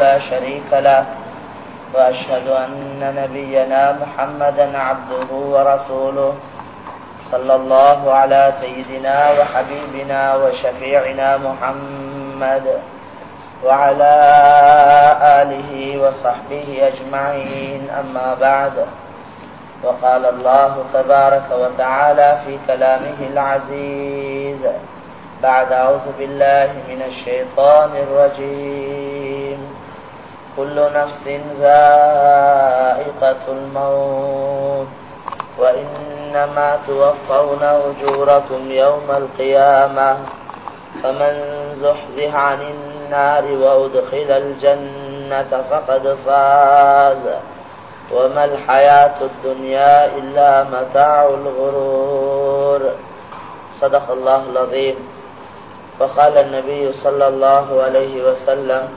لا شريك له وأشهد أن نبينا محمدا عبده ورسوله صلى الله على سيدنا وحبيبنا وشفيعنا محمد وعلى آله وصحبه أجمعين. أما بعد وقال الله تبارك وتعالى في كلامه العزيز بعد أعوذ بالله من الشيطان الرجيم. كل نفس ذائقة الموت. وإنما توفون أجوركم يوم القيامة. فمن زحزح عن النار وأدخل الجنة فقد فاز. وما الحياة الدنيا إلا متاع الغرور. صدق الله العظيم. وقال النبي صلى الله عليه وسلم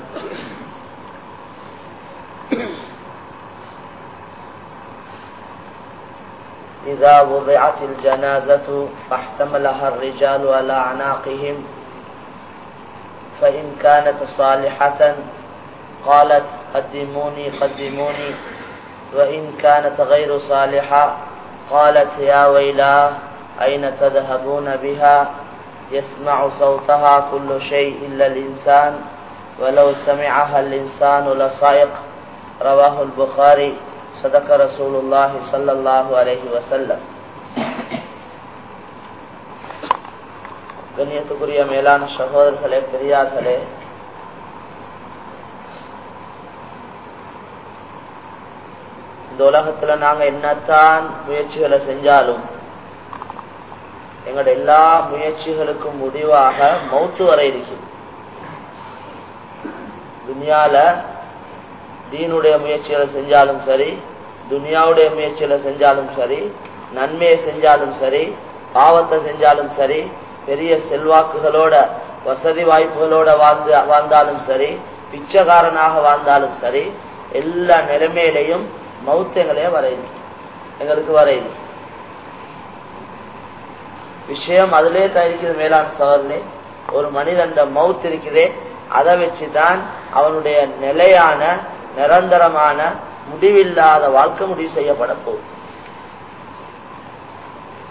إذا وضعت الجنازة فاحتملها الرجال على أعناقهم فإن كانت صالحة قالت قدموني قدموني. وإن كانت غير صالحة قالت يا ويلاه أين تذهبون بها؟ يسمع صوتها كل شيء إلا الإنسان ولو سمعها الإنسان لصائق. ரவாஹ் புகாரி சதக ரசூலுல்லாஹி சல்லாஹூ அலஹி வசல்லம் கண்ணியத்துக்குரிய மேலான சகோதரர்களே பெரியார்களே இந்த உலகத்துல நாங்க என்னத்தான் முயற்சிகளை செஞ்சாலும் எங்களோட எல்லா முயற்சிகளுக்கும் முடிவாக மௌத்து வர இருக்குது துனியால தீனுடைய முயற்சிகளை செஞ்சாலும் சரி துனியாவுடைய முயற்சிகளை செஞ்சாலும் சரி நன்மையை செஞ்சாலும் சரி பாவத்தை செஞ்சாலும் சரி பெரிய செல்வாக்குகளோட வசதி வாய்ப்புகளோட வாழ்ந்து வாழ்ந்தாலும் சரி பிச்சைக்காரனாக வாழ்ந்தாலும் சரி எல்லா நிலைமையிலையும் மௌத்தங்களே வரையுது எங்களுக்கு வரையுது விஷயம் அதிலே தயாரிக்கிறது மேலாண் சகோதரனே ஒரு மனிதன் மவுத் இருக்குதே அதை வச்சுதான் அவனுடைய நிலையான நிரந்தரமான முடிவில்லாத வாழ்க்கை முடிவு செய்யப்பட போகுது.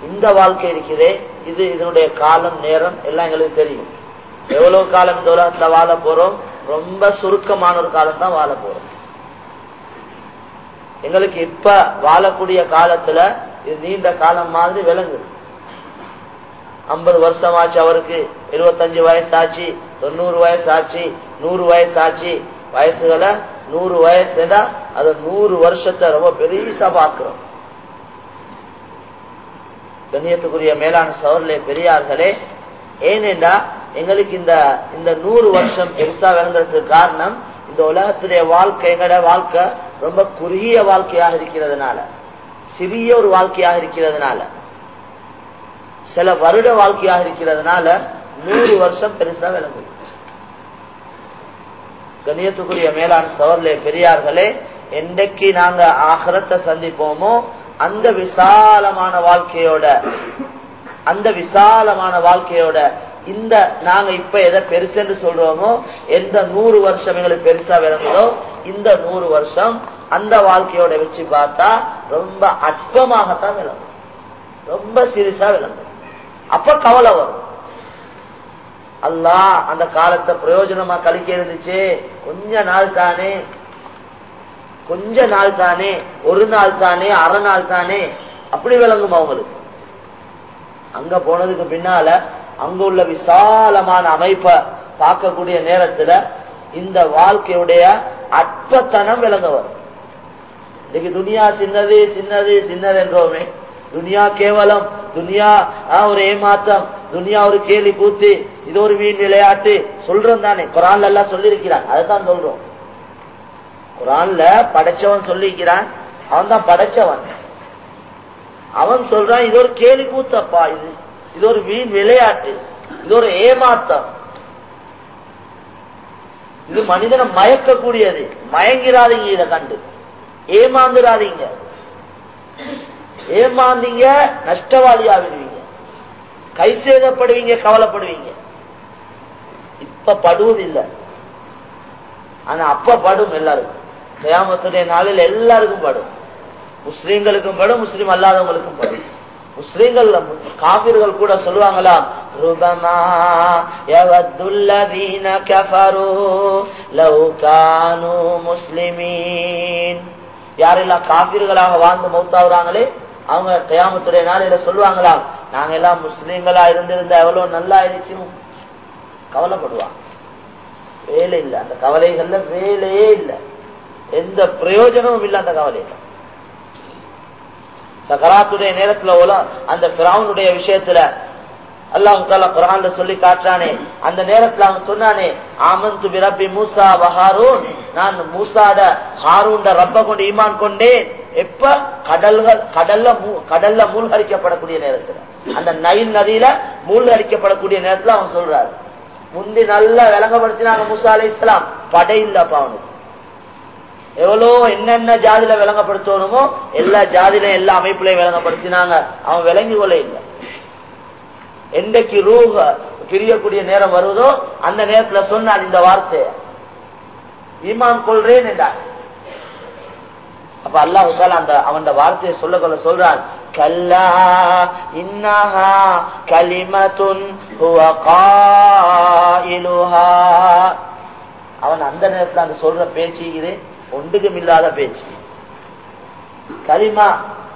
இந்த வாழ்க்கை இருக்குதே இது இதனுடைய காலம் நேரம் எல்லாம் எங்களுக்கு தெரியும். எவ்வளவு காலம் இந்த உலகத்துல வாழ போறோம்? ரொம்ப சுருக்கமான ஒரு காலம் தான் வாழ போறோம். எங்களுக்கு இப்ப வாழக்கூடிய காலத்துல இது நீண்ட காலம் மாதிரி விளங்குது. ஐம்பது வருஷம் ஆச்சு அவருக்கு இருபத்தஞ்சு வயசு ஆச்சு தொண்ணூறு வயசு ஆச்சு நூறு வயசு ஆச்சு வயசுகளை நூறு வயசுனா அதை நூறு வருஷத்தை ரொம்ப பெருசா பாக்குறோம் கண்ணியத்துக்குரிய மேலான சவர்லே பெரியார்களே ஏனென்றா எங்களுக்கு இந்த இந்த நூறு வருஷம் பெருசா விளங்குறதுக்கு காரணம் இந்த உலகத்துடைய வாழ்க்கை எங்களோட வாழ்க்கை ரொம்ப குறுகிய வாழ்க்கையாக இருக்கிறதுனால சிறிய ஒரு வாழ்க்கையாக இருக்கிறதுனால சில வருட வாழ்க்கையாக இருக்கிறதுனால நூறு வருஷம் பெருசா விளங்குது. கணியத்துக்குரிய மேலாண் சவர்லே பெரியார்களே என்றைக்கு நாங்க ஆகரத்தை சந்திப்போமோ அந்த விசாலமான வாழ்க்கையோட அந்த விசாலமான வாழ்க்கையோட இந்த நாங்க இப்ப எதை பெருசென்று சொல்றோமோ எந்த நூறு வருஷம் எங்களுக்கு பெருசா விளங்குதோ இந்த நூறு வருஷம் அந்த வாழ்க்கையோட வச்சு பார்த்தா ரொம்ப அற்பமாகத்தான் விளங்கும். ரொம்ப சீரியஸா விளங்கும். அப்ப கவலை வரும். அல்லா அந்த காலத்தை பிரயோஜனமா கழிக்க இருந்துச்சு. கொஞ்ச நாள் தானே கொஞ்ச நாள் தானே ஒரு நாள் தானே அரை நாள் தானே அப்படி விளங்கும் அவங்களுக்கு அங்க போனதுக்கு பின்னால அங்க உள்ள விசாலமான அமைப்பை பார்க்கக்கூடிய நேரத்துல இந்த வாழ்க்கையுடைய அற்பத்தனம் விளங்க வரும் இன்னைக்கு துனியா சின்னது சின்னது சின்னது என்றோமே துனியா கேவலம் துனியா ஒரு ஏமாத்தம். துனியா ஒரு கேலி கூத்து இது ஒரு வீண் விளையாட்டு. சொல்றோம் தானே. குரான்ல எல்லாம் சொல்லியிருக்கிறான். அதைத்தான் சொல்றோம். குரான்ல படைச்சவன் சொல்லிக்கிறான் அவன் தான் படைச்சவன். அவன் சொல்றான் இது ஒரு கேலி கூத்தப்பா இது. இது ஒரு வீண் விளையாட்டு. இது ஒரு ஏமாத்தம். இது மனிதனை மயக்கக்கூடியது. மயங்கிறாதீங்க இதை கண்டு. ஏமாந்துடாதீங்க ஏமாந்தீங்க நஷ்டவாளி ஆவிடுவீங்க கை சேதப்படுவீங்க கவலைப்படுவீங்க. இப்ப படுவதில்லை. ஆனா அப்ப படும் எல்லாருக்கும். கயாமத்துடைய நாளில் எல்லாருக்கும் படும். முஸ்லீம்களுக்கும் படும் முஸ்லீம் அல்லாதவங்களுக்கும் படும். முஸ்லீம்கள் காபிர்கள் கூட சொல்லுவாங்களா ருபமா யவத்துல்லதீன கஃபரு லவ் கானு முஸ்லிமீன். யாரெல்லாம் காபிர்களாக வாழ்ந்து மௌத்தாவுறாங்களே அவங்க கயாமத்துடைய நாளையில சொல்லுவாங்களா? நாங்க எல்லாம் முஸ்லீம்களா இருந்திருந்தா எவ்வளவு நல்லா இருக்கும் கவலைப்படுவாங்க. வேலை இல்லை. அந்த கவலைகள்ல வேலையே இல்லை. எந்த பிரயோஜனமும் இல்லை அந்த கவலையில. சகராத்துடைய நேரத்துல அந்த பிராவுனுடைய விஷயத்துல அல்லாஹு தாலா குரான்ல சொல்லி காட்டுறானே. அந்த நேரத்துல அவன் சொன்னானே ஆமந்து பிரபி மூசா வஹாரூன் நான் மூசாட ஹாரூண்ட ரப்ப கொண்டு ஈமான் கொண்டேன். எப்ப? கடல்கள் கடல்ல மூ- கடல்ல மூழ்கடிக்கப்படக்கூடிய நேரத்துல. அந்த நயில் நதியில மூழ்கடிக்கப்படக்கூடிய நேரத்துல அவன் சொல்றாரு. முந்தி நல்லா விளங்கப்படுத்தினாங்க மூசா அலி இஸ்லாம் படை இல்லப்பா அவனுக்கு. எவ்வளோ என்னென்ன ஜாதியில விளங்கப்படுத்தணுமோ எல்லா ஜாதியில எல்லா அமைப்புலையும் விளங்கப்படுத்தினாங்க. அவன் விளங்கி கொள்ள இல்லை. என்றைக்கு ரூஹ பிரியக்கூடிய நேரம் வருவதோ அந்த நேரத்துல சொன்னான் இந்த வார்த்தையை. ஈமான் கொள்றேன் என்றார். அப்ப அல்லாஹு அந்த அவன் வார்த்தையை சொல்ல கொள்ள சொல்றான். கல்லா இன்னஹா கலிமத்துன் அவன் அந்த நேரத்துல அந்த சொல்ற பேச்சு இது ஒன்றுக்கும் இல்லாத பேச்சு. கலிமா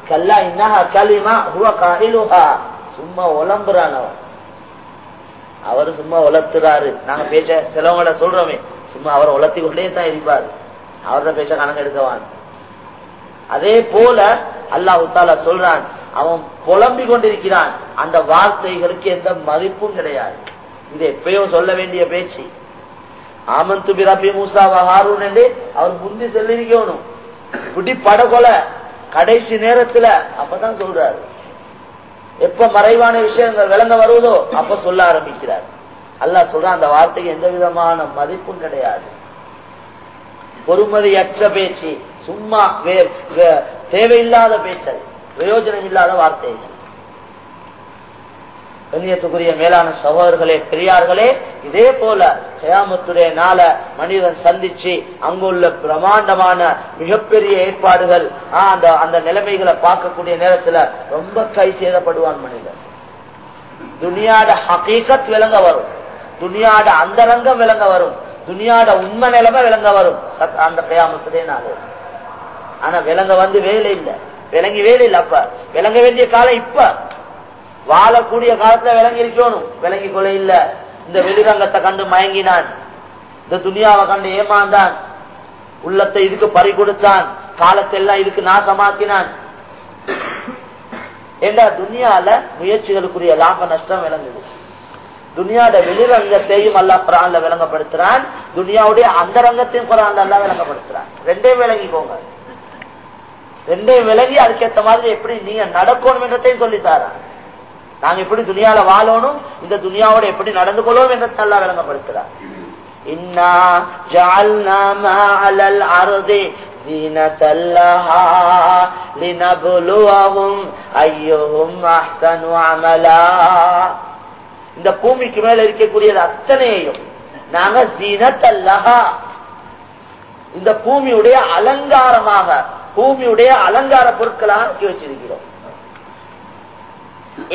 கல்லா இன்னஹா கலிமா ஹுவ காயிலுஹா. சும்மா உலம்புறான் அவன். அவர் சும்மா உலர்த்துறாரு நாங்க பேச்ச சிலவங்கள சொல்றோமே. சும்மா அவர் உலர்த்தி கொண்டே தான் இருப்பாரு. அவரோட பேச்ச கணக்கு எடுக்கவான். அதே போல அல்லாஹு தாலா சொல்றான் அவன் புலம்பிக் கொண்டிருக்கிறான். அந்த வார்த்தைகளுக்கு எந்த மதிப்பும் கிடையாது. இது எப்பயோ சொல்ல வேண்டிய பேச்சு. ஆமந்து பிரபி மூசா ஹாரூன் என்று அவர் முந்தி சொல்லிருக்கணும் குடி படகொலை கடைசி நேரத்துல அப்பதான் சொல்றாரு. எப்ப மறைவான விஷயங்கள் விளங்க வருவதோ அப்ப சொல்ல ஆரம்பிக்கிறார். அல்லாஹ் சொல்ற அந்த வார்த்தைக்கு எந்த விதமான மதிப்பும் கிடையாது. பொறுமதியற்ற பேச்சு சும்மா வே- தேவையில்லாத பேச்சல் பிரயோஜனம் இல்லாத வார்த்தைகள் கண்ணியத்துக்குரிய மேலான சகோதரர்களே பெரியார்களே இதே போல கயாமத்துடைய நாள மனிதன் சந்திச்சு அங்குள்ள பிரமாண்டமான மிகப்பெரிய ஏற்பாடுகள் அந்த அந்த நிலைமைகளை பார்க்கக்கூடிய நேரத்துல ரொம்ப கை சேதப்படுவான் மனிதன். துனியாட ஹகீகத் விளங்க வரும். துனியாட அந்தரங்கம் விளங்க வரும். துனியாட உண்மை நிலைமை விளங்க வரும். சத்- அந்த கயாமத்துடைய நாள். ஆனா விளங்க வந்து வேலை இல்லை. விளங்கி வேலை இல்லை அப்ப. விளங்க வேண்டிய காலம் இப்ப. வாழக்கூடிய காலத்துல விளங்கி இருக்கணும் விளங்கி கொள்ள இல்ல. இந்த வெளிரங்கத்தை கண்டு மயங்கினான். இந்த துணியாவை கண்டு ஏமாந்தான். உள்ளத்தை இதுக்கு பறி கொடுத்தான் காலத்தை எல்லாம் இதுக்கு நாசமாக்கினான். ஏண்டா துனியால முயற்சிகளுக்குரிய லாப நஷ்டம் விளங்குது. துனியாட வெளிரங்கத்தையும் அல்லா குரான்ல விளங்கப்படுத்துறான். துனியாவுடைய அந்த ரங்கத்தையும் குரான்ல எல்லாம் விளங்கப்படுத்துறான். ரெண்டையும் விளங்கிக்கோங்க. ரெண்டையும் விளங்கி அதுக்கேற்ற மாதிரி எப்படி நீங்க நடக்கணும் என்றதையும் சொல்லித்தாரான் நாங்க எப்படி துணியால வாழணும்? இந்த துணியாவோட எப்படி நடந்து கொள்ளோம் என்று நல்லா விளங்கப்படுத்துறார் இந்த பூமிக்கு மேல இருக்கக்கூடியது அத்தனையும் நாங்க ஜீனத்தல்லஹா இந்த பூமியுடைய அலங்காரமாக பூமியுடைய அலங்கார பொருட்களாக வச்சிருக்கிறோம்.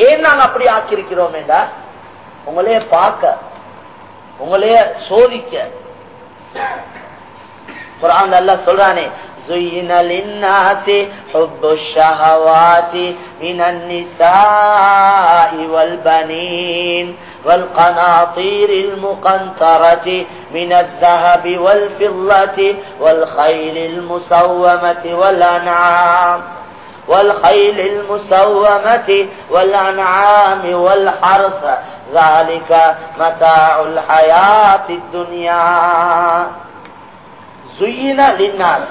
ஏன் நாங்க அப்படி ஆக்கியிருக்கிறோம் என்றா உங்களைய பார்க்க உங்களைய சோதிக்க குரான் அல்ல சொல்றானே زين للناس حب الشهوات من النساء والبنين والقناطير المقنطرة من الذهب والفضة والخيل المسومة والأنعام والخيل المسومة والأنعام والحرث ذلك متاع الحياة الدنيا சுயின லின்னார்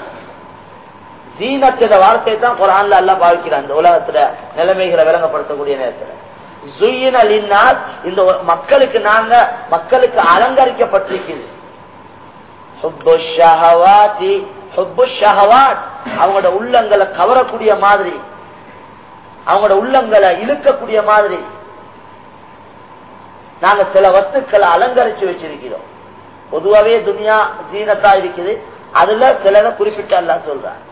ஜீனத்தின வார்த்தை தான் குரான்ல எல்லாம் பாவிக்கிறான் இந்த உலகத்துல நிலைமைகளை விளங்கப்படுத்தக்கூடிய நேரத்துல சுயின லின்னார் இந்த ஒரு- மக்களுக்கு நாங்க மக்களுக்கு அலங்கரிக்கப்பட்டிருக்குது அவங்களோட உள்ளங்களை கவரக்கூடிய மாதிரி. அவங்களோட உள்ளங்களை இழுக்கக்கூடிய மாதிரி. நாங்க சில வஸ்துக்களை அலங்கரிச்சு வச்சிருக்கிறோம். பொதுவாவே துனியா ஜீனத்தா இருக்குது. அதுல சிலதை குறிப்பிட்ட எல்லாம் சொல்றாங்க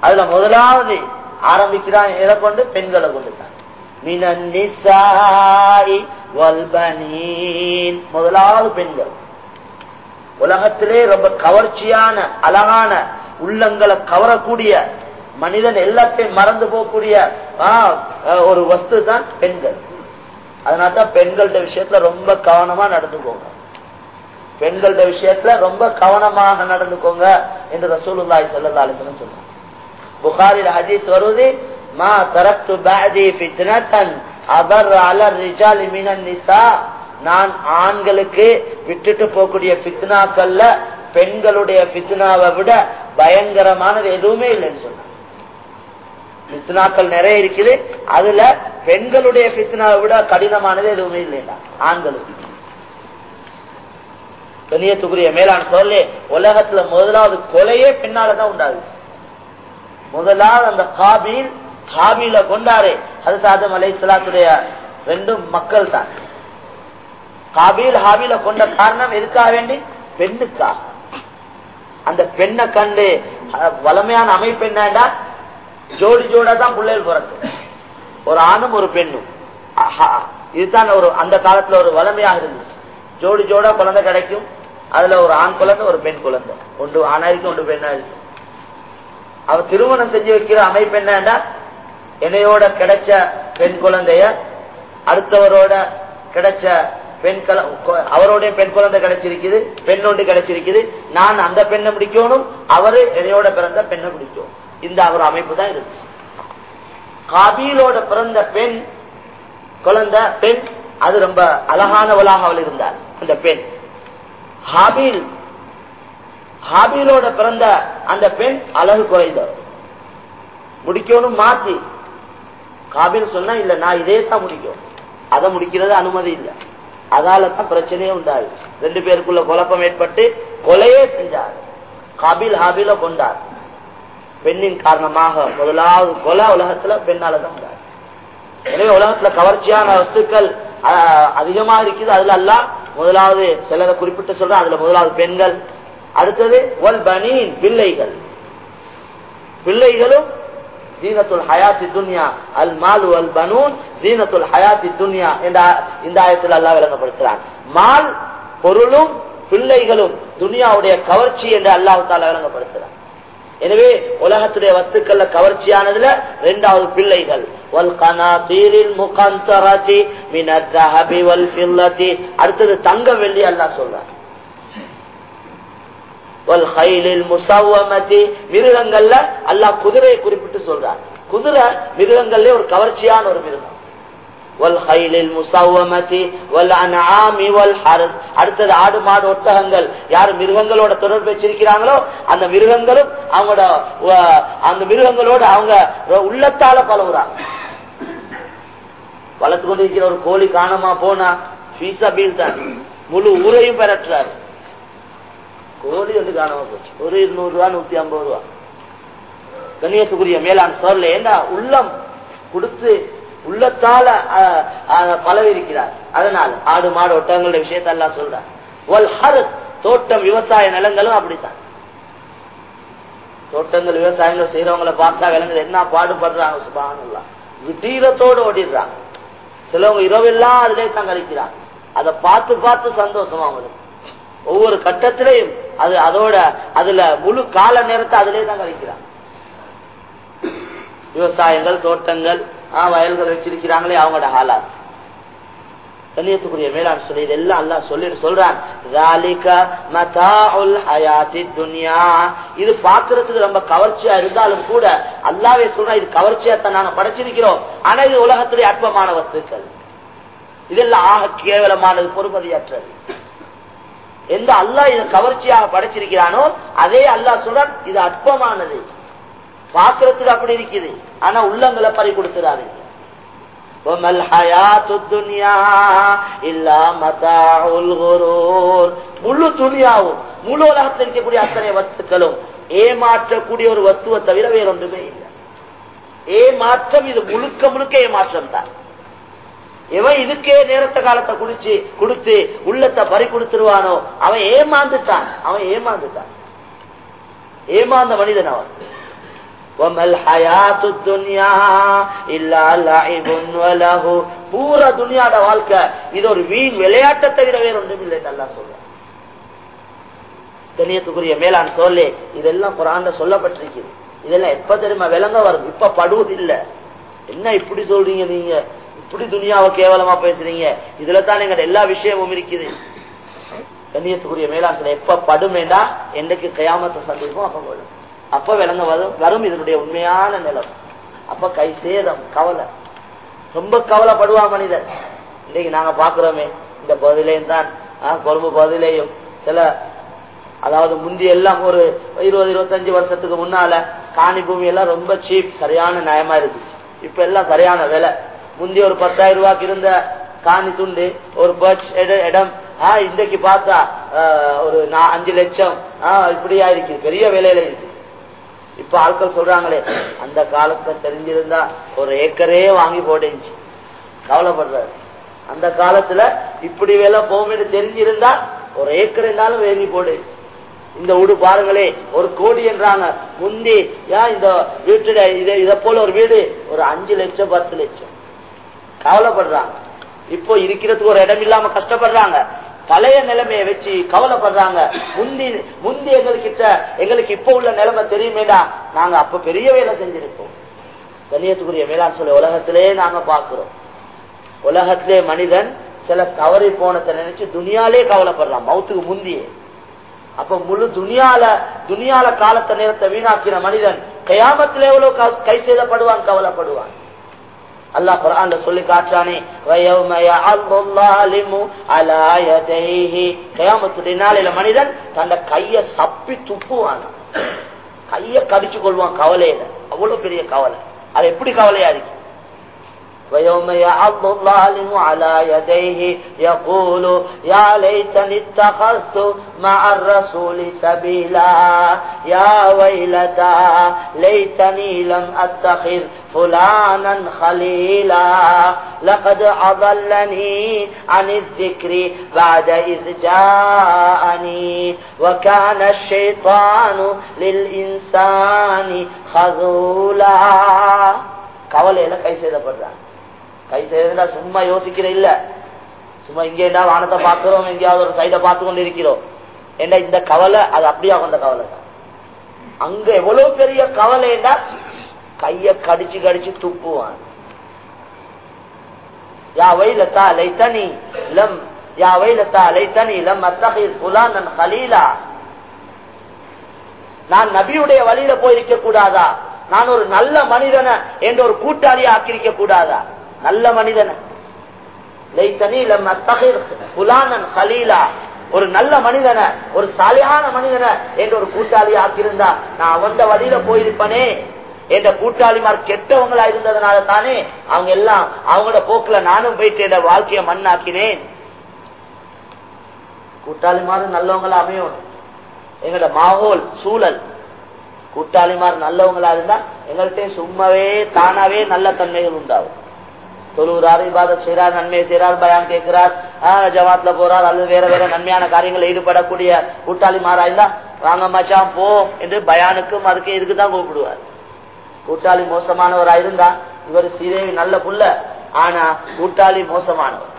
அதுல முதலாவது ஆரம்பிக்கிறான் எதை கொண்டு? பெண்களை கொண்டு மினன் முதலாவது பெண்கள். உலகத்திலே ரொம்ப கவர்ச்சியான அழகான உள்ளங்களை கவரக்கூடிய மனிதன் எல்லாத்தையும் மறந்து போகக்கூடிய ஒரு வஸ்து தான் பெண்கள். அதனால்தான் பெண்கள்ட விஷயத்துல ரொம்ப கவனமா நடந்துக்கோங்க. பெண்கள்ட விஷயத்துல ரொம்ப கவனமாக நடந்துக்கோங்க என்று ரசூலுல்லாய் ஸல்லல்லாஹு அலைஹி வஸல்லம் புகாரில் ஹதீஸ் வருவது மா தரத்து பாதி ஃபித்னத்தன் அதர் அல ரிஜாலி மினன் நிசா நான் ஆண்களுக்கு விட்டுட்டு போகக்கூடிய பித்னாக்கள்ல பெண்களுடைய பித்னாவை விட பயங்கரமானது எதுவுமே இல்லைன்னு சொன்னாங்க. பித்னாக்கள் நிறைய இருக்குது அதுல பெண்களுடைய பித்னாவை விட கடினமானது எதுவுமே இல்லைன்னா ஆண்களுக்கு. கண்ணியத்துக்குரிய மேலான சொல்லி உலகத்துல முதலாவது கொலையே பெண்ணாலதான் உண்டாகுது. முதலாவது அந்த காபில் காபில கொண்டாரு. அது சாதம் அலை சலாத்துடைய ரெண்டும் மக்கள் தான் காபீல் ஹாபீல கொண்ட காரணம் எதுக்காக வேண்டி? பெண்ணுக்காக. அந்த பெண்ணை கண்டு வளமையான அமைப்பு என்னடா? ஜோடி ஜோடா தான் பிள்ளைகள் பிறக்கும். ஒரு ஆணும் ஒரு பெண்ணும். இதுதான் ஒரு அந்த காலத்துல ஒரு வளமையாக இருந்துச்சு. ஜோடி ஜோடா குழந்தை கிடைக்கும். அதுல ஒரு ஆண் குழந்தை ஒரு பெண் குழந்தை. ஒன்று ஆணா இருக்கும் ஒன்று பெண்ணா இருக்கும் அவ திருமணம் செஞ்சு வைக்கிற அமைப்பு என்னன்னா என்னையோட கிடைச்ச பெண் குழந்தைய அடுத்தவரோட கிடைச்ச பெண் கல அவரோட பெண் குழந்தை கிடைச்சிருக்குது பெண் ஒன்று கிடைச்சிருக்குது. நான் அந்த பெண்ணை பிடிக்கணும் அவரு என்னையோட பிறந்த பெண்ணை பிடிக்கும் இந்த ஒரு அமைப்பு தான் இருந்துச்சு காபீலோட பிறந்த பெண் குழந்தை பெண் அது ரொம்ப அழகானவளாக அவள் இருந்தாள் அந்த பெண். ஹாபீல் ஹாபீலோட பிறந்த அந்த பெண் அழகு குறைந்தவர் முடிக்கணும் மாத்தி. காபீல் சொன்னா இல்ல நான் இதே தான் முடிக்கும் அதை முடிக்கிறது அனுமதி இல்லை. அதாலதான் பிரச்சனையே உண்டாது ரெண்டு பேருக்குள்ள குழப்பம் ஏற்பட்டு கொலையே செஞ்சார். காபீல் ஹாபில கொண்டார். பெண்ணின் காரணமாக முதலாவது கொலை உலகத்துல பெண்ணாலதான் உண்டாது எனவே உலகத்துல கவர்ச்சியான வஸ்துக்கள் அஹ், அதிகமா இருக்குது. அதுல எல்லாம் முதலாவது சிலதை குறிப்பிட்டு சொல்றேன். அதுல முதலாவது பெண்கள். அடுத்தது வல் பனீன் பிள்ளைகள். பிள்ளைகளும் ஜீனத்துல் ஹயாத்தி துன்யா அல் மாலு அல் பனூன் ஜீனத்துல் ஹயாத்தி துன்யா என்ற இந்த ஆயத்தில் அல்லாஹ் விளங்கப்படுத்துறான். மால் பொருளும் பிள்ளைகளும் துனியாவுடைய கவர்ச்சி என்று அல்லாஹ் தாலா விளங்கப்படுத்துறான். எனவே உலகத்துடைய வஸ்துக்கள்ல கவர்ச்சியானதுல இரண்டாவது பிள்ளைகள். வல் அடுத்தது தங்க வெள்ளி அல்லா சொல்றான். மிருகங்கள்ல அல்லாஹ் குதிரையை குறிப்பிட்டு சொல்றான். குதிரை மிருகங்கள்ல ஒரு கவர்ச்சியான ஒரு மிருகம். வல் ஹைலில் வல் அடுத்தது ஆடு மாடு ஒட்டகங்கள். யார் மிருகங்களோட தொடர்பு வச்சிருக்கிறாங்களோ அந்த மிருகங்களும் அவங்களோட அந்த மிருகங்களோட அவங்க உள்ளத்தால பழகுறாங்க வளர்த்து கொண்டிருக்கிற ஒரு கோழி காணமா போனா ஃபீஸா பீல் தான். முழு ஊரையும் பெறட்டுறாரு கோடி வந்து காணாம போச்சு. ஒரு இருநூறு ரூபா நூத்தி ஐம்பது ரூபா. கண்ணியத்துக்குரிய மேலாண் சொல்ல ஏன்னா உள்ளம் கொடுத்து உள்ளத்தால பலவி இருக்கிறார் அதனால் ஆடு மாடு ஒட்டகங்களுடைய விஷயத்தை எல்லாம் சொல்றார் தோட்டம் விவசாய நிலங்களும் அப்படித்தான். தோட்டங்கள் விவசாயங்கள் செய்யறவங்களை பார்த்தா விளங்குது என்ன பாடுபடுறாங்க சுபானுல்லா. விட்டீரத்தோடு ஓடிடுறாங்க. சிலவங்க இரவெல்லாம் அதிலே தான் கழிக்கிறாங்க. அதை பார்த்து பார்த்து சந்தோஷமா அவங்களுக்கு ஒவ்வொரு கட்டத்திலையும் அது அதோட அதுல முழு கால நேரத்தை அதுலயே தான் கழிக்கிறான். விவசாயங்கள் தோட்டங்கள் வயல்கள் வச்சிருக்கிறாங்களே அவங்களோட ஹாலாத். கண்ணியத்துக்குரிய மேலாண் சொல்லி இதெல்லாம் அல்லா சொல்லிட்டு சொல்றான். இது பாக்குறதுக்கு ரொம்ப கவர்ச்சியா இருந்தாலும் கூட அல்லாவே சொல்றா இது கவர்ச்சியா தான் நாங்க படைச்சிருக்கிறோம். ஆனா இது உலகத்துடைய அற்பமான வஸ்துக்கள். இதெல்லாம் ஆக கேவலமானது பொறுமதியற்றது. எந்த அல்லா இதை கவர்ச்சியாக படைச்சிருக்கிறானோ அதே அல்லா சொல்றான் இது அற்பமானது. பாக்குறதுக்கு அப்படி இருக்குது. ஆனா உள்ளங்களை பறி கொடுத்துறாரு. முழு துணியாவும் முழு உலகத்தில் இருக்கக்கூடிய அத்தனை வத்துக்களும் ஏமாற்றக்கூடிய ஒரு வத்துவை தவிர வேறொன்றுமே இல்லை. ஏமாற்றம் இது முழுக்க முழுக்க ஏமாற்றம் தான் இவன் இதுக்கே நேரத்த காலத்தை குடிச்சு கொடுத்து உள்ளத்தை பறி கொடுத்துருவானோ? அவன் ஏமாந்துட்டான். அவன் ஏமாந்துட்டான். ஏமாந்த மனிதன் அவன். பூரா துனியாட வாழ்க்கை. இது ஒரு வீண் விளையாட்டை தவிர வேற ஒன்றும் இல்லை நல்லா சொல்ற கண்ணியத்துக்குரிய மேலான் சொல்லி இதெல்லாம் குரான்ல சொல்லப்பட்டிருக்குது இதெல்லாம் எப்ப தெரியுமா? விளங்க வரும். இப்ப படுவது இல்ல என்ன இப்படி சொல்றீங்க நீங்க? இப்படி துணியாவை கேவலமா பேசுறீங்க. இதுல தான் எங்க எல்லா விஷயமும் இருக்குது. கண்ணியத்துக்குரிய மேலான் எப்ப படுமேண்டா என்னைக்கு கயாமத்தை சந்திப்போம் அப்ப வரும். அப்ப விளங்க வரும். வரும் இதனுடைய உண்மையான நிலம். அப்ப கை சேதம் கவலை. ரொம்ப கவலைப்படுவா மனிதன் இன்னைக்கு நாங்க பாக்குறோமே இந்த பகுதியிலையும் தான் கொழும்பு பகுதியிலையும் சில அதாவது முந்தி எல்லாம் ஒரு இருபது இருபத்தஞ்சு வருஷத்துக்கு முன்னால காணி பூமி எல்லாம் ரொம்ப சீப் சரியான நயமா இருந்துச்சு. இப்ப எல்லாம் சரியான விலை. முந்தி ஒரு பத்தாயிரம் ரூபாய்க்கு இருந்த காணி துண்டு ஒரு பர்ச் இடம் இன்றைக்கு பார்த்தா ஒரு அஞ்சு லட்சம் இப்படியா இருக்கு பெரிய விலையில இருக்கு. இப்ப ஆட்கள் சொல்றாங்களே அந்த காலத்தை தெரிஞ்சிருந்தா ஒரு ஏக்கரே வாங்கி போட்டுச்சு கவலைப்படுறாரு. அந்த காலத்துல இப்படி வேலை போகும்னு தெரிஞ்சிருந்தா ஒரு ஏக்கர் இருந்தாலும் வேலி போடு இந்த வீடு பாருங்களே ஒரு கோடி என்றாங்க முந்தி ஏன் இந்த வீட்டு இதை போல ஒரு வீடு ஒரு அஞ்சு லட்சம் பத்து லட்சம். கவலைப்படுறாங்க. இப்போ இருக்கிறதுக்கு ஒரு இடம் இல்லாம கஷ்டப்படுறாங்க. பழைய நிலைமைய வச்சு கவலைப்படுறாங்க. முந்தி முந்தி எங்ககிட்ட எங்களுக்கு இப்ப உள்ள நிலைமை தெரியுமேடா. நாங்க அப்ப பெரிய வேலை செஞ்சிருப்போம். கண்ணியத்துக்குரிய மேலாண் சொல்லி உலகத்திலே நாங்க பாக்குறோம் உலகத்திலே மனிதன் சில தவறி போனதை நினைச்சு துணியாலே கவலைப்படுறான். மவுத்துக்கு முந்தியே. அப்ப முழு துணியால துணியால காலத்தை நேரத்தை வீணாக்கின மனிதன் கயாமத்தில் எவ்வளவு கை செய்தப்படுவான் கவலைப்படுவான். அல்லாஹ் குரான் சொல்லி காற்றானே கயாமத்துடைய நாளில மனிதன் தன் கைய சப்பி துப்புவான். கைய கடிச்சு கொள்வான் கவலையில. அவ்வளவு பெரிய கவலை. அது எப்படி கவலையா இருக்கு? ويوم يعض الظالم على يديه يقول يا ليتني اتخذت مع الرسول سبيلا. يا ويلتا ليتني لم أتخذ فلانا خليلا. لقد أضلني عن الذكر بعد إذ جاءني. وكان الشيطان للإنسان خذولا. قول لك اي سيده بردان கை செய்தா சும்மா யோசிக்கிற இல்ல. சும்மா இங்கேடா வானத்தை பாக்குறோம் எங்கேயாவது ஒரு சைட பார்த்து கொண்டு இருக்கிறோம் ஏண்டா இந்த கவலை? அது அப்படியே வந்த கவலை தான். அங்க எவ்வளவு பெரிய கவலைண்டா கைய கடிச்சு கடிச்சு துப்புவான். யா வைலத்தா லைத்தனி லம் யா வைலத்தா லைத்தனி லம் அத்தகையில் புலானன் ஹலீலா. நான் நபியுடைய வழியில போயிருக்க கூடாதா நான் ஒரு நல்ல மனிதனை என்ற ஒரு கூட்டாளியை ஆக்கிரிக்க கூடாதா நல்ல மனிதன். ஒரு நல்ல மனிதன ஒரு சாலையான மனிதன என்ற ஒரு கூட்டாளி ஆக்கியிருந்தா நான் அவன் வழியில போயிருப்பனே என்ற கூட்டாளிமார் கெட்டவங்களா இருந்ததுனால தானே அவங்க எல்லாம் அவங்களோட போக்குல நானும் போயிட்டு என் வாழ்க்கைய மண்ணாக்கினேன். கூட்டாளிமாரும் நல்லவங்களா அமையும் எங்களோட மாகோல் சூழல். கூட்டாளிமார் நல்லவங்களா இருந்தா எங்கள்கிட்ட சும்மாவே தானாவே நல்ல தன்மைகள் உண்டாகும். தொழுகிறார் இபாதத் செய்கிறார் நன்மை செய்கிறார் பயான் கேட்கிறார். ஜமாத்ல போறார். அல்லது வேற வேற நன்மையான காரியங்களில் ஈடுபடக்கூடிய கூட்டாளி மாறாயிருந்தா வாங்க மச்சான் போ என்று பயானுக்கும் அதுக்கு தான் கூப்பிடுவார். கூட்டாளி மோசமானவராக இருந்தா இவர் சீதேவி நல்ல புள்ள. ஆனா கூட்டாளி மோசமானவர்.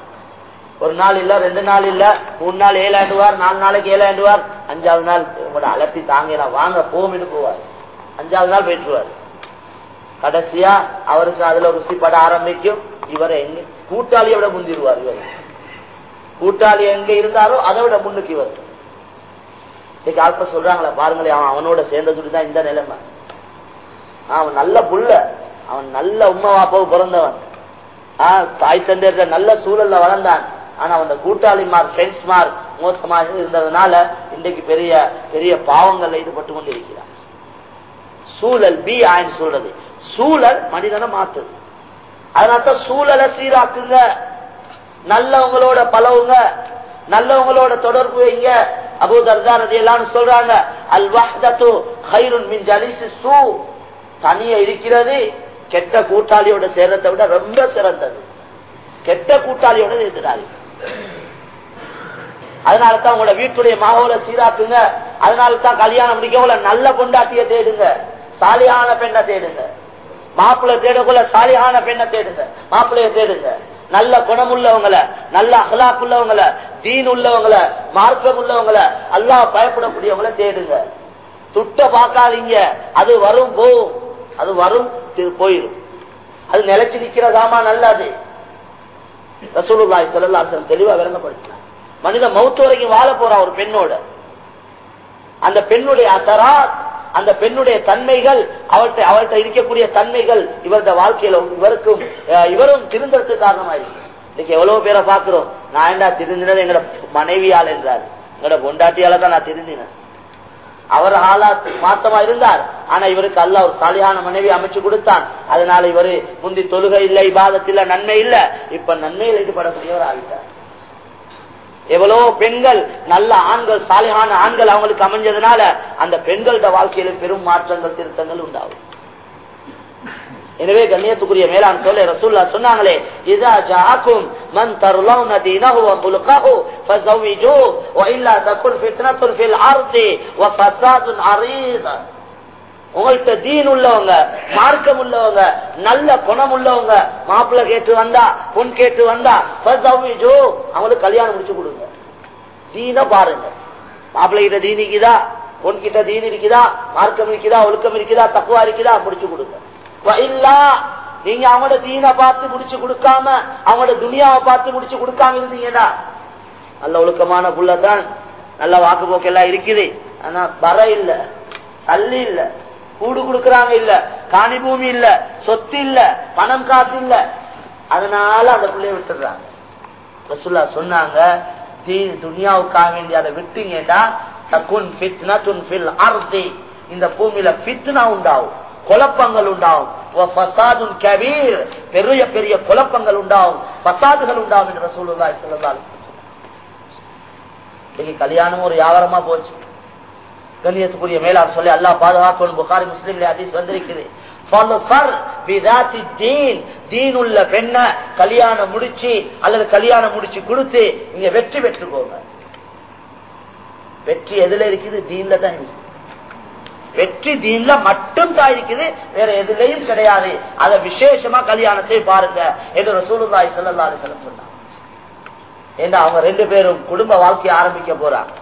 ஒரு நாள் இல்ல ரெண்டு நாள் இல்ல மூணு நாள் ஏழாண்டுவார் நாலு நாளைக்கு ஏழாண்டுவார். அஞ்சாவது நாள் உங்களோட அலப்பி தாங்கினா வாங்க போமின்னு போவார். அஞ்சாவது நாள் போயிட்டுருவார். கடைசியா அவருக்கு அதுல ருசிப்பட ஆரம்பிக்கும். இவரை எங்க கூட்டாளியை விட முந்திடுவார் இவர். கூட்டாளி எங்க இருந்தாரோ அதை விட முன்னுக்கு இவர். இன்னைக்கு ஆல்ப சொல்றாங்களா பாருங்களே அவன் அவனோட சேர்ந்த சொல்லிதான் இந்த நிலைமை. அவன் நல்ல புள்ள. அவன் நல்ல உம்மா வாப்பாவு பிறந்தவன். ஆஹ் தாய் தந்தையர் நல்ல சூழல்ல வளர்ந்தான். ஆனா அவன் கூட்டாளி மார்க் ஃப்ரெண்ட்ஸ்மார் மோசமாக இருந்ததுனால இன்றைக்கு பெரிய பெரிய பாவங்கள்ல ஈடுபட்டு கொண்டிருக்கிறார். சூழல் பி ஆயின்னு சொல்றது. சூழல் மனிதனை மாத்துது. அதனால்தான் சூழலை சீராக்குங்க. நல்லவங்களோட பழவுங்க நல்லவங்களோட தொடர்பு வைங்க. அபு தர்தாரதி எல்லாம் சொல்றாங்க அல் ஹைருன் மின் ஜலிசு சூ. தனிய இருக்கிறது கெட்ட கூட்டாளியோட சேர்றதை விட ரொம்ப சிறந்தது. கெட்ட கூட்டாளியோட எதிராளி. அதனாலதான் உங்களோட வீட்டுடைய மாவோல சீராக்குங்க. அதனாலதான் கல்யாணம் முடிக்க நல்ல பொண்டாட்டிய தேடுங்க. சாலியான பெண்ணை தேடுங்க. மாப்பிள்ளை தேடக்குள்ள சாலியான பெண்ணை தேடுங்க. மாப்பிள்ளைய தேடுங்க. நல்ல குணம் உள்ளவங்களை நல்ல அகலாக் உள்ளவங்களை தீன் உள்ளவங்களை மார்க்கம் உள்ளவங்களை அல்லா பயப்படக்கூடியவங்களை தேடுங்க. துட்ட பார்க்காதீங்க. அது வரும் போ அது வரும் போயிடும் அது நிலைச்சு நிக்கிறதாமா நல்லது. ரசூலுல்லாய் செல்லாசன் தெளிவா விளங்கப்படுத்தினார். மனித மௌத்து வரைக்கும் வாழ போறான் ஒரு பெண்ணோட. அந்த பெண்ணுடைய அசரா அந்த பெண்ணுடைய தன்மைகள் அவர்கிட்ட அவர்கிட்ட இருக்கக்கூடிய தன்மைகள் இவருடைய வாழ்க்கையில இவருக்கும் இவரும் திருந்தறதுக்கு காரணமாயிருக்கு. இன்னைக்கு எவ்வளவு பேரை பாக்குறோம் நான் என்ன திருந்தினது? எங்கட மனைவியால் என்றார். எங்கட பொண்டாட்டியால தான் நான் திருந்தினேன். அவர் ஆளா மாத்தமா இருந்தார். ஆனா இவருக்கு அல்ல ஒரு சாலியான மனைவி அமைச்சு கொடுத்தான். அதனால இவரு முந்தி தொழுகை இல்லை பாதத்தில் நன்மை இல்ல. இப்ப நன்மையில் ஈடுபடக்கூடியவர் ஆகிட்டார் எவ்வளவு பெண்கள் நல்ல ஆண்கள் சாலையான ஆண்கள் அவங்களுக்கு அமைஞ்சதுனால அந்த பெண்களோட வாழ்க்கையில பெரும் மாற்றங்கள் திருத்தங்கள் உண்டாகும். எனவே கண்ணியத்துக்குரிய மேலான் சொல்ல ரசூல்லா சொன்னாங்களே இதா ஜாக்கும் மன் தர்லௌன தீனஹு வ குல்கஹு ஃபஸவ்விஜு வ இல்லா தகுல் ஃபித்னத்துன் ஃபில் அர்தி வ ஃபஸாதுன் அரீத். உங்கள்கிட்ட தீன் உள்ளவங்க மார்க்கம் உள்ளவங்க நல்ல குணம் உள்ளவங்க மாப்பிள்ளை கேட்டு வந்தா பொன் கேட்டு வந்தா ஃபஸவ்விஜு அவங்களுக்கு கல்யாணம் முடிச்சு கொடுங்க. தீன பாருங்க. மாப்பிள்ளை கிட்ட தீன் இருக்குதா? பொன் கிட்ட தீன் இருக்குதா? மார்க்கம் இருக்குதா? ஒழுக்கம் இருக்குதா? தக்குவா இருக்குதா? முடிச்சு கொடுங்க. இல்லா நீங்க அவங்களோட தீனை பார்த்து முடிச்சு கொடுக்காம அவங்களோட துனியாவை பார்த்து முடிச்சு கொடுக்காம இருந்தீங்கன்னா நல்ல ஒழுக்கமான புள்ளதான் நல்ல வாக்கு போக்கெல்லாம் இருக்குது. ஆனா பர இல்ல சல்லி இல்லை. கூடு கொடுக்கறாங்க இல்ல. காணி பூமி இல்ல. சொத்து இல்ல. பணம் காசு இல்ல. அதனால அந்த பிள்ளைய விட்டுறாங்க ரசுல்லா சொன்னாங்க தீன் துனியாவுக்காக வேண்டி அதை விட்டீங்கன்னா தக்குன் ஃபித்னா துன் ஃபில் அர்தி. இந்த பூமியில ஃபித்னா உண்டாகும் குழப்பங்கள் உண்டாகும். கபீர். பெரிய பெரிய குழப்பங்கள் உண்டாகும் பசாதுகள் உண்டாகும் என்று சொல்லுதா சொல்லலாம் இன்னைக்கு கல்யாணம் ஒரு வியாபாரமா போச்சு. கண்ணியத்துக்குரிய மேலார் சொல்லி அல்லா பாதுகாக்கணும். புகாரி முஸ்லீம்ல அதிஸ் வந்திருக்குது. உள்ள பெண்ண கல்யாணம் முடிச்சு அல்லது கல்யாணம் முடிச்சு கொடுத்து நீங்க வெற்றி பெற்றுக்கோங்க. வெற்றி எதுல இருக்குது? தீன்ல தான் வெற்றி தீன்ல மட்டும் தான் இருக்குது. வேற எதுலையும் கிடையாது. அத விசேஷமா கல்யாணத்தை பாருங்க என்று சூழ்நாய் சொல்லலாரு சொல்ல சொன்னாங்க. ஏன்னா அவங்க ரெண்டு பேரும் குடும்ப வாழ்க்கையை ஆரம்பிக்க போறாங்க?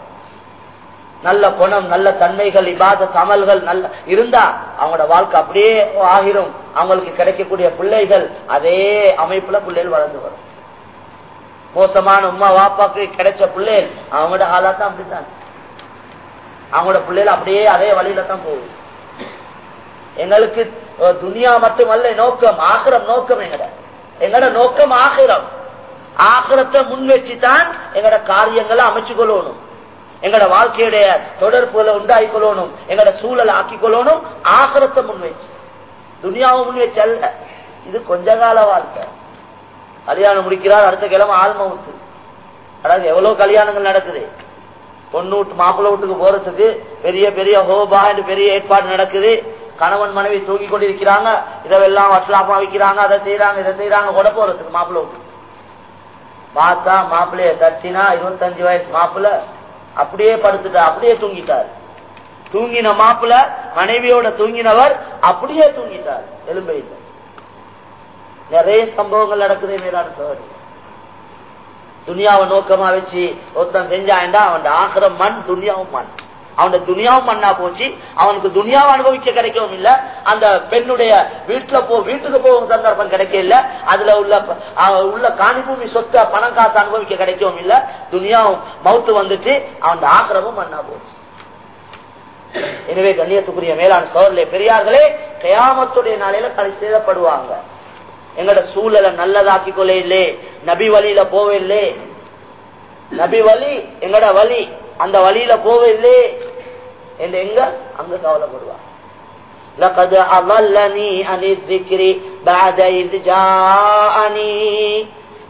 நல்ல குணம் நல்ல தன்மைகள் இபாத சமல்கள் நல்ல இருந்தா அவங்களோட வாழ்க்கை அப்படியே ஆகிரும். அவங்களுக்கு கிடைக்கக்கூடிய பிள்ளைகள் அதே அமைப்புல பிள்ளைகள் வளர்ந்து வரும். மோசமான உமா வாப்பாக்கு கிடைச்ச பிள்ளைகள் அவங்களோட ஆளாத்தான் அப்படித்தான். அவங்களோட பிள்ளைகள் அப்படியே அதே வழியில தான் போகுது. எங்களுக்கு துனியா மட்டுமல்ல நோக்கம் ஆகிரம் நோக்கம் எங்கட. எங்கட நோக்கம் ஆகிரம். ஆகிரத்தை முன் வச்சுதான் எங்கட காரியங்களை அமைச்சு கொள்ளணும். எங்களோட வாழ்க்கையுடைய தொடர்புகளை உண்டாக்கி கொள்ளணும் எங்களோட சூழலை ஆக்கி கொள்ளணும் ஆகிரத்தை முன் வச்சு துனியாவை முன் வச்சு அல்ல. இது கொஞ்ச கால வாழ்க்கை. கல்யாணம் முடிக்கிறார் அடுத்த கிழமை ஆல்மவுத்து அதாவது எவ்வளவு கல்யாணங்கள் நடக்குது? பொண்ணு வீட்டு மாப்பிள்ளை வீட்டுக்கு போறதுக்கு பெரிய பெரிய ஹோபா என்று பெரிய ஏற்பாடு நடக்குது. கணவன் மனைவி தூங்கி கொண்டிருக்கிறாங்க. இதெல்லாம் வட்டலாப்பா வைக்கிறாங்க அதை செய்யறாங்க இதை செய்யறாங்க கூட போறதுக்கு மாப்பிள்ளை வீட்டுக்கு. பார்த்தா மாப்பிள்ளைய தட்டினா இருபத்தஞ்சு வயசு மாப்பிள்ள. அப்படியே படுத்துட்டார் அப்படியே தூங்கிட்டார். தூங்கின மாப்பிள மனைவியோட தூங்கினவர் அப்படியே தூங்கிட்டார் எலும்பை நிறைய சம்பவங்கள் நடக்குது மேலான சோதரி துனியாவை நோக்கமா வச்சு ஒருத்தன் செஞ்சாண்டா அவன் ஆகிற மண் துனியாவும் மண். அவன துனியாவும் மண்ணா போச்சு அவனுக்கு துனியாவை அனுபவிக்க கிடைக்கவும் இல்ல அந்த பெண்ணுடைய வீட்டுல போ வீட்டுக்கு போகும் சந்தர்ப்பம் கிடைக்க அதுல உள்ள உள்ள காணிபூமி சொத்து பணம் காசு அனுபவிக்க கிடைக்கவும் இல்ல துனியாவும் மவுத்து வந்துட்டு அவன் ஆக்கிரமும் மண்ணா போச்சு. எனவே கண்ணியத்துக்குரிய மேலான சோழர்களே பெரியார்களே கயாமத்துடைய நாளையில கலை சேதப்படுவாங்க எங்கட சூழலை நல்லதாக்கி கொள்ள இல்லை நபி வழியில போவில்லை நபி வழி எங்கட வழி அந்த வழியில போவதில்லே என்று எங்க அங்க கவலைப்படுவார் لقد أضلني عن الذكر بعد إذ جاءني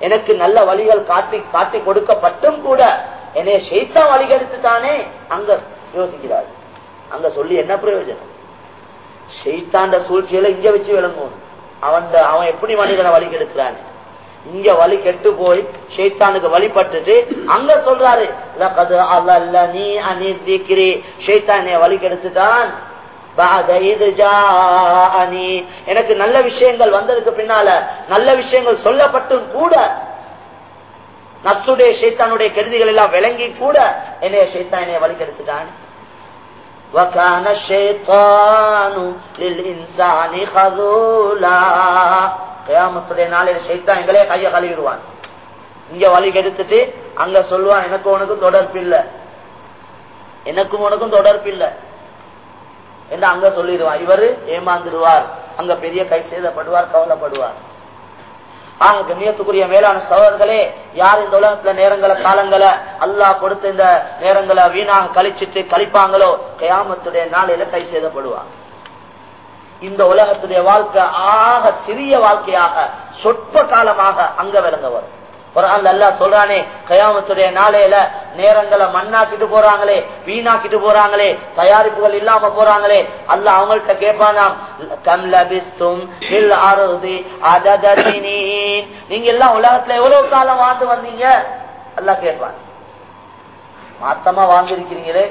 எனக்கு நல்ல வழிகள் காட்டி காட்டி கொடுக்கப்பட்டும் கூட என்னைய ஷைத்தா வழிகெடுத்துட்டானே அங்க யோசிக்கிறார் அங்க சொல்லி என்ன பிரயோஜனம் ஷெய்தாண்ட சூழ்ச்சியில இங்க வச்சு விளங்கும் அவன் அவன் எப்படி மனிதனை வழி கெடுக்கிறான் இங்க வழி கெட்டு போய் ஷெய்தானுக்கு வழிபட்டுட்டு அங்க சொல்றாரு லகது அல்லல்லனி அனிதிக்ரி ஷெய்தான் வழி கெடுத்துட்டான் بعد إذ جاءني. எனக்கு நல்ல விஷயங்கள் வந்ததுக்கு பின்னால நல்ல விஷயங்கள் சொல்லப்பட்டும் கூட நசுடைய ஷைத்தானுடைய கெடுதிகள் எல்லாம் விளங்கி கூட என்னைய ஷைத்தான் என்னைய வழி கெடுத்துட்டான் وكان الشيطان للإنسان خذولا கியாமத்துடைய நாளையில ஷைத்தான் எங்களே கைய கழுவிடுவான் இங்க வழி கெடுத்துட்டு அங்க சொல்லுவான் எனக்கும் உனக்கும் தொடர்பு இல்ல. எனக்கும் உனக்கும் தொடர்பு இல்ல. என்று அங்க சொல்லிடுவான். இவரு ஏமாந்துடுவார். அங்க பெரிய கை சேதப்படுவார் கவலைப்படுவார். ஆக கண்ணியத்துக்குரிய மேலான சகோதரர்களே யார் இந்த உலகத்துல நேரங்களை காலங்களை அல்லாஹ் கொடுத்த இந்த நேரங்களை வீணாக கழிச்சிட்டு கழிப்பாங்களோ கயாமத்துடைய நாளையில கை சேதப்படுவாங்க இந்த உலகத்துடைய வாழ்க்கை ஆக சிறிய வாழ்க்கையாக சொற்ப காலமாக அங்க விளங்க வரும். குரான் அல்லா சொல்றானே கயாமத்துடைய நாளையில நேரங்களை மண்ணாக்கிட்டு போறாங்களே வீணாக்கிட்டு போறாங்களே தயாரிப்புகள் இல்லாம போறாங்களே அல்ல அவங்கள்ட்ட கேட்பானாம் கம் லபிஸ்தும் நீங்க எல்லாம் உலகத்துல எவ்வளவு காலம் வாழ்ந்து வந்தீங்க? அல்லா கேட்பான். மாத்தமா வாழ்ந்திருக்கிறீங்களே?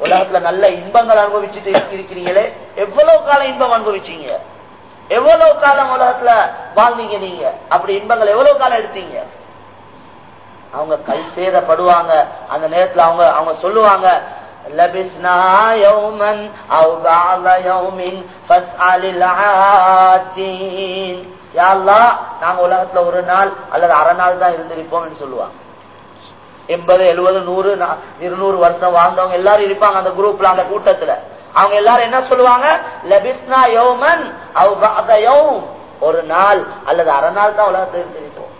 உலகத்துல நல்ல இன்பங்கள் அனுபவிச்சுட்டு இருக்கிறீங்களே? எவ்வளவு காலம் இன்பம் அனுபவிச்சீங்க? எவ்வளவு காலம் உலகத்துல வாழ்ந்தீங்க நீங்க? அப்படி இன்பங்கள் எவ்வளவு காலம் எடுத்தீங்க? அவங்க கை சேதப்படுவாங்க அந்த நேரத்துல அவங்க அவங்க சொல்லுவாங்க நாங்க உலகத்துல ஒரு நாள் அல்லது அரை நாள் தான் இருந்திருப்போம் சொல்லுவாங்க. எண்பது எழுபது நூறு இருநூறு வருஷம் வாழ்ந்தவங்க எல்லாரும் இருப்பாங்க அந்த குரூப்ல அந்த கூட்டத்துல. அவங்க எல்லாரும் என்ன சொல்லுவாங்க? லபிஸ்னா யோமன் ஒரு நாள் அல்லது அரை தான் உலகத்துல இருந்திருப்போம்.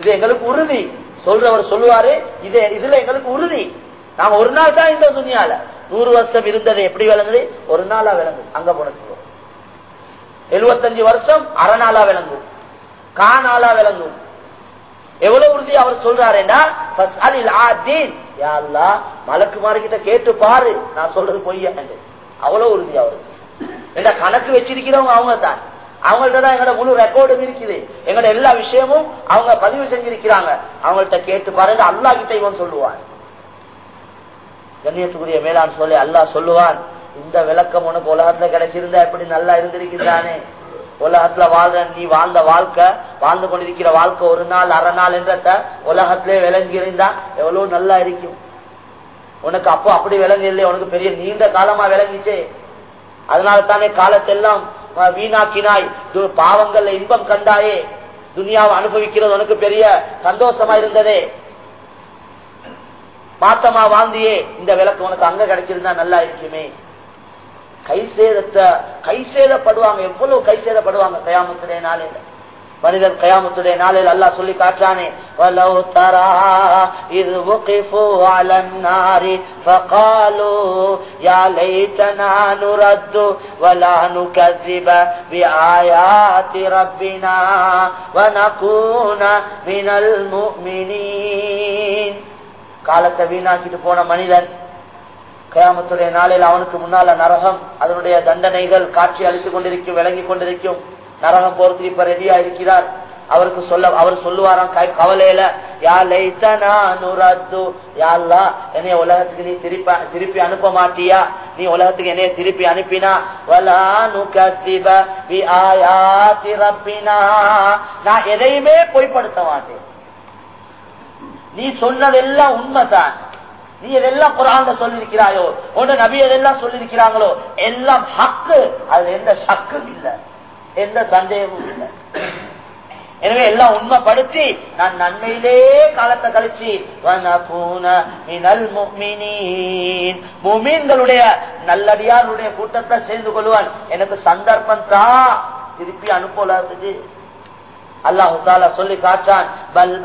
இது எங்களுக்கு உறுதி. சொல்றவர் சொல்லுவாரு இது இதுல எங்களுக்கு உறுதி. நாங்க ஒரு நாள் தான் இந்த துணியால. நூறு வருஷம் இருந்தது எப்படி விளங்குது? ஒரு நாளா விளங்கும். அங்க போனது எழுபத்தஞ்சு வருஷம் அரை நாளா விளங்கும். காணாளா விளங்கும். எவ்வளவு உறுதி அவர் சொல்றாருன்னா மலக்கு கிட்ட கேட்டு பாரு. நான் சொல்றது பொய்யா அவ்வளவு உறுதி அவருக்கு. கணக்கு வச்சிருக்கிறவங்க அவங்க தான் அவங்கள்ட்ட தான் எங்களோட முழு ரெக்கார்டும் இருக்குது. எங்களோட எல்லா விஷயமும் அவங்க பதிவு செஞ்சிருக்கிறாங்க. அவங்கள்ட்ட கேட்டு பாருங்க அல்லா கிட்ட இவன் சொல்லுவான். கண்ணியத்துக்குரிய மேலான் சொல்லி அல்லாஹ் சொல்லுவான் இந்த விளக்கம் உனக்கு உலகத்துல கிடைச்சிருந்தா எப்படி நல்லா இருந்திருக்கிறானே உலகத்துல வாழ்ற நீ வாழ்ந்த வாழ்க்கை வாழ்ந்து கொண்டிருக்கிற வாழ்க்கை ஒரு நாள் அரை நாள் என்றத உலகத்திலே விளங்கி இருந்தா எவ்வளவு நல்லா இருக்கும். உனக்கு அப்போ அப்படி விளங்கி இல்லையே உனக்கு பெரிய நீண்ட காலமா விளங்கிச்சே. அதனால தானே காலத்தெல்லாம் வீணாக்கினாய். பாவங்கள்ல இன்பம் கண்டாயே. துனியாவை அனுபவிக்கிறது உனக்கு பெரிய சந்தோஷமா இருந்ததே மாத்தமா வாழ்ந்தியே இந்த விளக்கு உனக்கு அங்க கிடைச்சிருந்தா நல்லா இருக்குமே. கை சேதத்தை கை சேதப்படுவாங்க எவ்வளவு கை சேதப்படுவாங்க கயாமத்துடைய நாளையில மனிதன் கயாமத்துடைய நாளில் அல்லாஹ் சொல்லி காட்டுறானே காலத்தை வீணாக்கிட்டு போன மனிதன் கயாமத்துடைய நாளில் அவனுக்கு முன்னால நரகம் அதனுடைய தண்டனைகள் காட்சி அளித்துக் கொண்டிருக்கும் விளங்கி கொண்டிருக்கும். நரகம் போறதுக்கு இப்ப ரெடியா இருக்கிறார் அவருக்கு சொல்ல அவர் சொல்லுவாராம் கவலையில யா லைத்தனா நுரத்து. யாழ்லா என்னைய உலகத்துக்கு நீ திருப்பி திருப்பி அனுப்ப மாட்டியா? நீ உலகத்துக்கு என்னைய திருப்பி அனுப்பினா? வலா நுகத்திப நான் எதையுமே பொய்ப்படுத்த மாட்டேன். நீ சொன்னதெல்லாம் உண்மைதான். நீ எதெல்லாம் குரான் சொல்லிருக்கிறாயோ உன்ன நபி எதெல்லாம் சொல்லிருக்கிறாங்களோ எல்லாம் ஹக்கு. அதுல எந்த சக்கும் இல்லை. எந்த சந்தேகமும் இல்லை. எனவே எல்லாம் உண்மைப்படுத்தி நான் நன்மையிலே காலத்தை கழிச்சு முமீன்களுடைய நல்லடியாருடைய கூட்டத்தை சேர்ந்து கொள்வான். எனக்கு சந்தர்ப்பம் தான் திருப்பி அனுப்பலாத்துக்கு அல்லாஹு தாலா சொல்லி காட்டான் பல்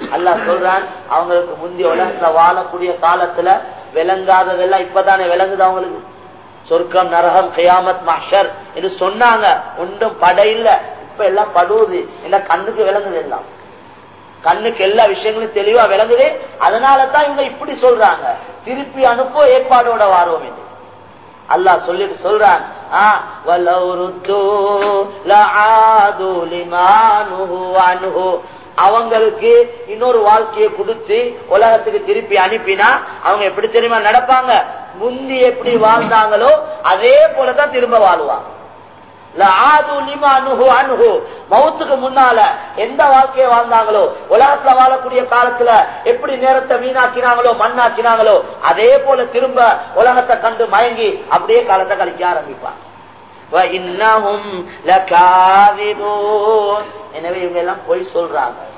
அல்லா அல்லாஹ் சொல்றான் அவங்களுக்கு முந்தைய உலகத்துல வாழக்கூடிய காலத்துல விளங்காததெல்லாம் இப்பதானே விளங்குது அவங்களுக்கு. சொர்க்கம் நரகம் கியாமத் மாஷர் என்று சொன்னாங்க. ஒன்றும் படையில இப்ப எல்லாம் படுவது எல்லாம் கண்ணுக்கு விளங்குது எல்லாம். கண்ணுக்கு எல்லா விஷயங்களும் தெளிவா விளங்குது. அதனாலதான் இவங்க இப்படி சொல்றாங்க. திருப்பி அனுப்போ ஏற்பாடோட வாரோம் என்று. அல்லாஹ் சொல்லிட்டு சொல்றான் அவங்களுக்கு இன்னொரு வாழ்க்கையை கொடுத்து உலகத்துக்கு திருப்பி அனுப்பினா அவங்க எப்படி தெரியுமா நடப்பாங்க? முந்தி எப்படி வாழ்ந்தாங்களோ அதே போலதான் திரும்ப வாழ்வாங்க. மௌத்துக்கு முன்னால எந்த வாழ்க்கையை வாழ்ந்தாங்களோ உலகத்துல வாழக்கூடிய காலத்துல எப்படி நேரத்தை வீணாக்கினாங்களோ மண்ணாக்கினாங்களோ அதே போல திரும்ப உலகத்தை கண்டு மயங்கி அப்படியே காலத்தை கழிக்க ஆரம்பிப்பாங்க. எனவே இவங்க எல்லாம் பொய் சொல்றாங்க.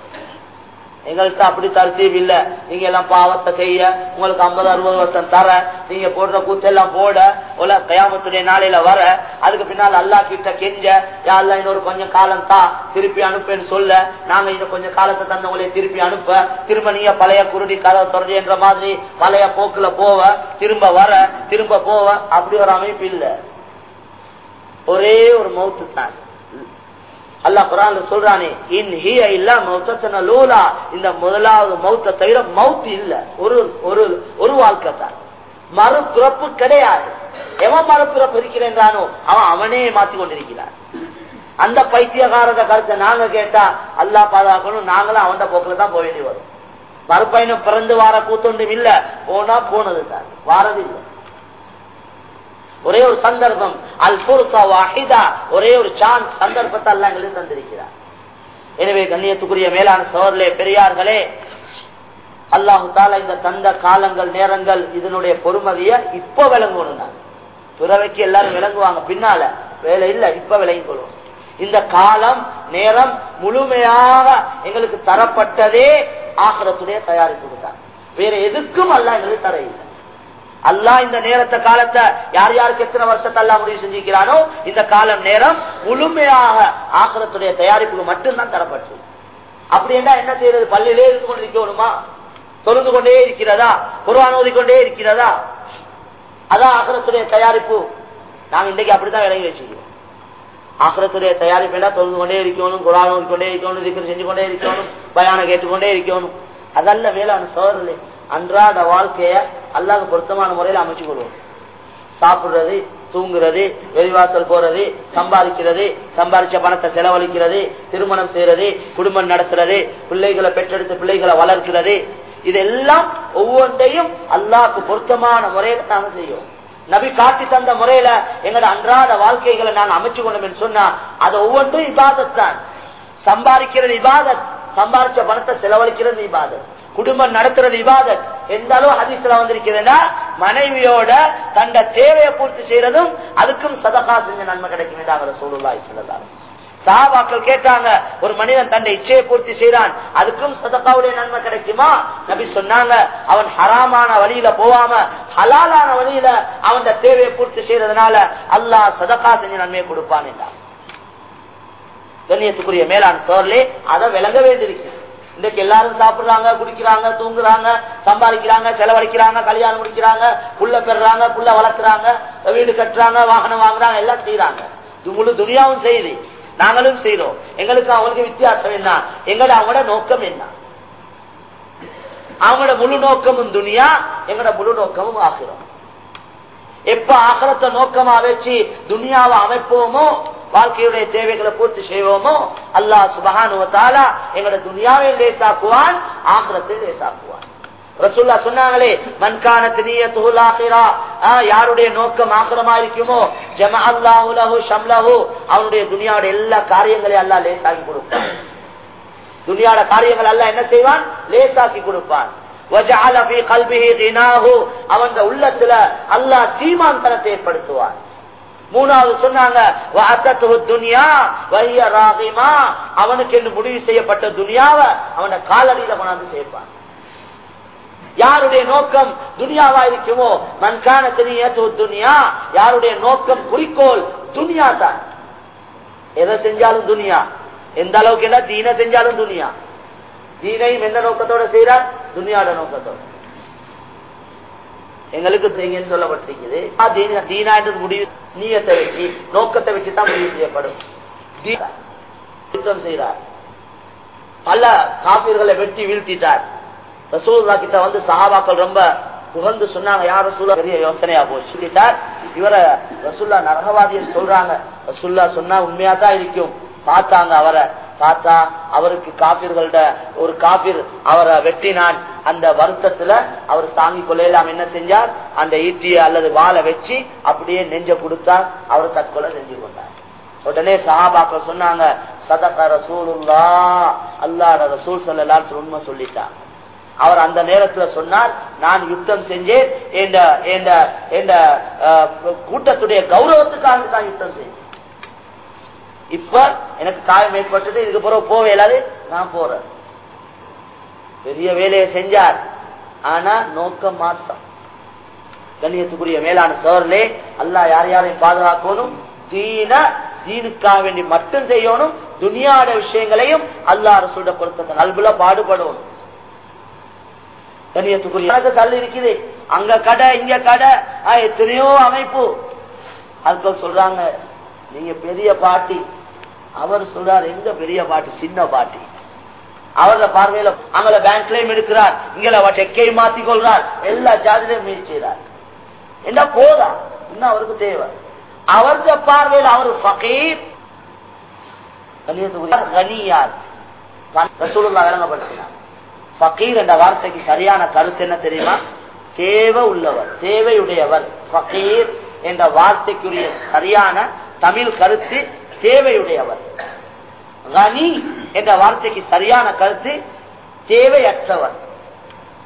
எங்கள்கிட்ட அப்படி தர்த்தீப் இல்ல. நீங்க எல்லாம் பாவத்தை செய்ய. உங்களுக்கு ஐம்பது அறுபது வருஷம் தர. நீங்க போடுற கூத்தெல்லாம் போட. உல கயாமத்துடைய நாளையில வர. அதுக்கு பின்னால் அல்லா கிட்ட கெஞ்ச. யாரெல்லாம் இன்னொரு கொஞ்சம் காலம் தா. திருப்பி அனுப்புன்னு சொல்ல. நாங்க இன்னும் கொஞ்சம் காலத்தை தந்தவங்களே திருப்பி அனுப்ப. திரும்ப நீங்க பழைய குருடி கதை தொடர்ந்து என்ற மாதிரி பழைய போக்குல போவ. திரும்ப வர. திரும்ப போவ. அப்படி ஒரு அமைப்பு இல்லை. ஒரே ஒரு மௌத்து தான். அல்லா குரான் சொல்றானே இன் ஹிய இல்ல மௌத்தன லூலா. இந்த முதலாவது மௌத்த தவிர மௌத் இல்ல. ஒரு ஒரு ஒரு வாழ்க்கை தான். மறுபிறப்பு கிடையாது. எவன் மறுபிறப்பு இருக்கிறானோ அவன் அவனே மாத்தி கொண்டிருக்கிறான். அந்த பைத்தியகாரத கருத்தை நாங்க கேட்டா அல்லா பாதுகாக்கணும். நாங்களும் அவன் போக்குல தான் போக வேண்டி வரும். மறுபயணம் பிறந்து வார கூத்தொண்டும் இல்ல. போனா போனது தான். வாரது இல்லை. ஒரே ஒரு சந்தர்ப்பம். அல் புருசா வாஹிதா. ஒரே ஒரு சான்ஸ் சந்தர்ப்பத்தை அல்ல எங்களுக்கு தந்திருக்கிறார் எனவே கண்ணியத்துக்குரிய மேலான சோழர்களே பெரியார்களே அல்லாஹு தாலா இந்த தந்த காலங்கள் நேரங்கள் இதனுடைய பொறுமதிய இப்ப விளங்கணும் நாங்க. பிறவைக்கு எல்லாரும் விளங்குவாங்க. பின்னால வேலை இல்ல இப்ப விளங்கி கொள்வோம் இந்த காலம் நேரம் முழுமையாக எங்களுக்கு தரப்பட்டதே ஆகரத்துடைய தயாரிப்பு தான். வேற எதுக்கும் அல்ல எங்களுக்கு தர இல்லை. அல்லா இந்த நேரத்தை காலத்தை யார் யாருக்கு எத்தனை வருஷத்தை அல்லா முடிவு செஞ்சிருக்கிறானோ இந்த காலம் நேரம் முழுமையாக ஆக்கிரத்துடைய தயாரிப்புக்கு மட்டும்தான் தரப்பட்டு. அப்படி என்ன என்ன செய்யறது? பள்ளியிலே இருந்து கொண்டு இருக்கணுமா? தொழுந்து கொண்டே இருக்கிறதா? குர்ஆன் ஓதிக்கொண்டே இருக்கிறதா? அதான் ஆக்கிரத்துடைய தயாரிப்பு. நாங்க இன்றைக்கு அப்படித்தான் விளங்கி வச்சுக்கிறோம் ஆக்கிரத்துடைய தயாரிப்பு என்ன தொழுது கொண்டே இருக்கணும் குரான் ஓதிக்கொண்டே இருக்கணும் இருக்கிற செஞ்சு கொண்டே இருக்கணும் பயானம் கேட்டுக்கொண்டே இருக்கணும். அதல்ல வேளாண் சோதரில் அன்றாட வாழ்க்கைய அல்லாஹ் பொருத்தமான முறையில் அமைச்சு கொள்வோம். சாப்பிடுறது தூங்குறது வெளிவாசல் போறது சம்பாதிக்கிறது சம்பாதிச்ச பணத்தை செலவழிக்கிறது திருமணம் செய்யறது குடும்பம் நடத்துறது பிள்ளைகளை பெற்றெடுத்து பிள்ளைகளை வளர்க்கிறது. இதெல்லாம் ஒவ்வொன்றையும் அல்லாக்கு பொருத்தமான முறையில நாம செய்யும் நபி காட்டி தந்த முறையில எங்களோட அன்றாட வாழ்க்கைகளை நான் அமைச்சு கொண்டோம் சொன்னா அது ஒவ்வொன்றும் இபாதத் தான். சம்பாதிக்கிறது இபாதத் சம்பாதிச்ச பணத்தை செலவழிக்கிறது இபாதத். குடும்பம் நடத்துறது இபாதத். எந்த அளவு ஹதீஸ்ல வந்திருக்கிறதுனா மனைவியோட தண்ட தேவையை பூர்த்தி செய்யறதும் அதுக்கும் சதகா செஞ்ச நன்மை கிடைக்கும் என்றாங்க சூழ்நிலை சொல்லலாம் சாபாக்கள் கேட்டாங்க ஒரு மனிதன் தன்னை இச்சையை பூர்த்தி செய்யறான் அதுக்கும் சதக்காவுடைய நன்மை கிடைக்குமா? நபி சொன்னாங்க அவன் ஹராமான வழியில போவாம ஹலாலான வழியில அவன் தேவையை பூர்த்தி செய்யறதுனால அல்லாஹ் சதக்கா செஞ்ச நன்மையை கொடுப்பான் என்றான் கண்ணியத்துக்குரிய மேலான சோர்லே அதை விளங்க வேண்டியிருக்கிறது இன்றைக்கு எல்லாரும் சாப்பிடுறாங்க குடிக்கிறாங்க தூங்குறாங்க சம்பாதிக்கிறாங்க செலவழிக்கிறாங்க கல்யாணம் முடிக்கிறாங்க புள்ள பெறாங்க புள்ள வளர்க்குறாங்க வீடு கட்டுறாங்க வாகனம் வாங்குறாங்க எல்லாம் செய்யறாங்க முழு துணியாவும் செய்யுது நாங்களும் செய்யறோம் எங்களுக்கு அவங்களுக்கு வித்தியாசம் என்ன? எங்களோட அவங்களோட நோக்கம் என்ன? அவங்களோட முழு நோக்கமும் துணியா எங்களோட முழு நோக்கமும் ஆகிறோம் எப்ப ஆகலத்தை நோக்கமா வச்சு துனியாவை அமைப்போமோ வாழ்க்கையுடைய தேவைகளை பூர்த்தி செய்வோமோ அல்லாஹ் சுபகானுவத்தாலா எங்களோட துனியாவை லேசாக்குவான் ஆகிரத்தை லேசாக்குவான். ரசுல்லா சொன்னாங்களே மன்கானத்து யாருடைய நோக்கம் ஆக்கிரமா இருக்குமோ? ஜம அல்லாஹு ஷம்லஹு. அவனுடைய துனியாவுடைய எல்லா காரியங்களையும் அல்லா லேசாக்கி கொடுப்பான். துனியாட காரியங்கள் அல்ல என்ன செய்வான்? லேசாக்கி கொடுப்பான். அவன் உள்ளத்துல அல்லா சீமான்தனத்தை ஏற்படுத்துவான். மூணாவது சொன்னாங்க அவனுக்கு என்று முடிவு செய்யப்பட்ட துனியாவை அவனை காலடியில கொண்டாந்து சேர்ப்பான். யாருடைய நோக்கம் துனியாவா இருக்குமோ? மன்கான துனியா. யாருடைய நோக்கம் குறிக்கோள் துனியா தான். எதை செஞ்சாலும் துனியா. எந்த அளவுக்கு என்ன? தீன செஞ்சாலும் துனியா. தீனையும் எந்த நோக்கத்தோட செய்யறார் துனியாவோட நோக்கத்தோட. எங்களுக்கு செய்யுங்கன்னு சொல்லப்பட்டிருக்குது. ஆ, தீனான்றது முடிவு. நீயத்தை வச்சு நோக்கத்தை வச்சு தான் முடிவு செய்யப்படும். யுத்தம் செய்தார். பல காப்பீர்களை வெட்டி வீழ்த்திட்டார். ரசூல்லா கிட்ட வந்து சஹாபாக்கள் ரொம்ப புகழ்ந்து சொன்னாங்க யார் ரசூல்லா பெரிய யோசனையா போச்சு. சொல்லிட்டார். இவரை ரசூல்லா நரகவாதின்னு சொல்றாங்க. ரசூல்லா சொன்னா உண்மையா தான் இருக்கும். பார்த்தாங்க அவரை. பார்த்தா அவருக்கு காப்பீர்கள்ட ஒரு காப்பீர் அவரை வெட்டினான். அந்த வருத்தத்துல அவர் தாங்கி கொள்ளையெல்லாம் என்ன செஞ்சார்? அந்த ஈட்டிய அல்லது வாழை வச்சு அப்படியே நெஞ்ச கொடுத்தார் அவர் தற்கொலை செஞ்சு கொண்டார். உடனே சஹாபாக்கள் சொன்னாங்க சதக ரசூலுல்லா. அல்லாட ரசூல் சல்லல்லாஹு உண்மை சொல்லிட்டார். அவர் அந்த நேரத்துல சொன்னார் நான் யுத்தம் செஞ்சேன். என்ற என்ற கூட்டத்துடைய கௌரவத்துக்காக தான் யுத்தம் செஞ்சேன். இப்ப எனக்கு காயம் ஏற்பட்டது இதுக்கு பிறகு போவே இல்லாது நான் போறேன். பெரிய வேலையை செஞ்சார். ஆனா நோக்கம் மாத்தம் கண்ணியத்துக்குரிய மேலான சோர்லே அல்லா யார் யாரையும் பாதுகாக்கணும்? தீன தீனுக்காக வேண்டி மட்டும் செய்யணும். துனியாட விஷயங்களையும் அல்லாஹ் அரசுட பொறுத்த அல்புல பாடுபடணும். கண்ணியத்துக்குரிய எனக்கு இருக்குது. அங்க கடை இங்க கடை. எத்தனையோ அமைப்பு. அதுக்கு சொல்றாங்க நீங்க பெரிய பாட்டி. அவர் சொல்றார் எங்க பெரிய பாட்டி? சின்ன பாட்டி. அவரோட பார்வையில அங்கல பேங்க்லயும் எடுக்கிறார். இங்கல செக்கையும் மாத்தி கொள்றார் எல்லா ஜாதிலையும் முயற்சி செய்றார் என்ன போதா இன்னும் அவருக்கு தேவை? அவருடைய பார்வையில் அவர் பகீர் கனியார். ரசூலுல்லா விளங்கப்படுத்தினார். பகீர் என்ற வார்த்தைக்கு சரியான கருத்து என்ன தெரியுமா? தேவை உள்ளவர் தேவையுடையவர். பகீர் என்ற வார்த்தைக்குரிய சரியான தமிழ் கருத்து தேவையுடையவர். கனி என்ற வார்த்தைக்கு சரியான கருத்து தேவையற்றவர்.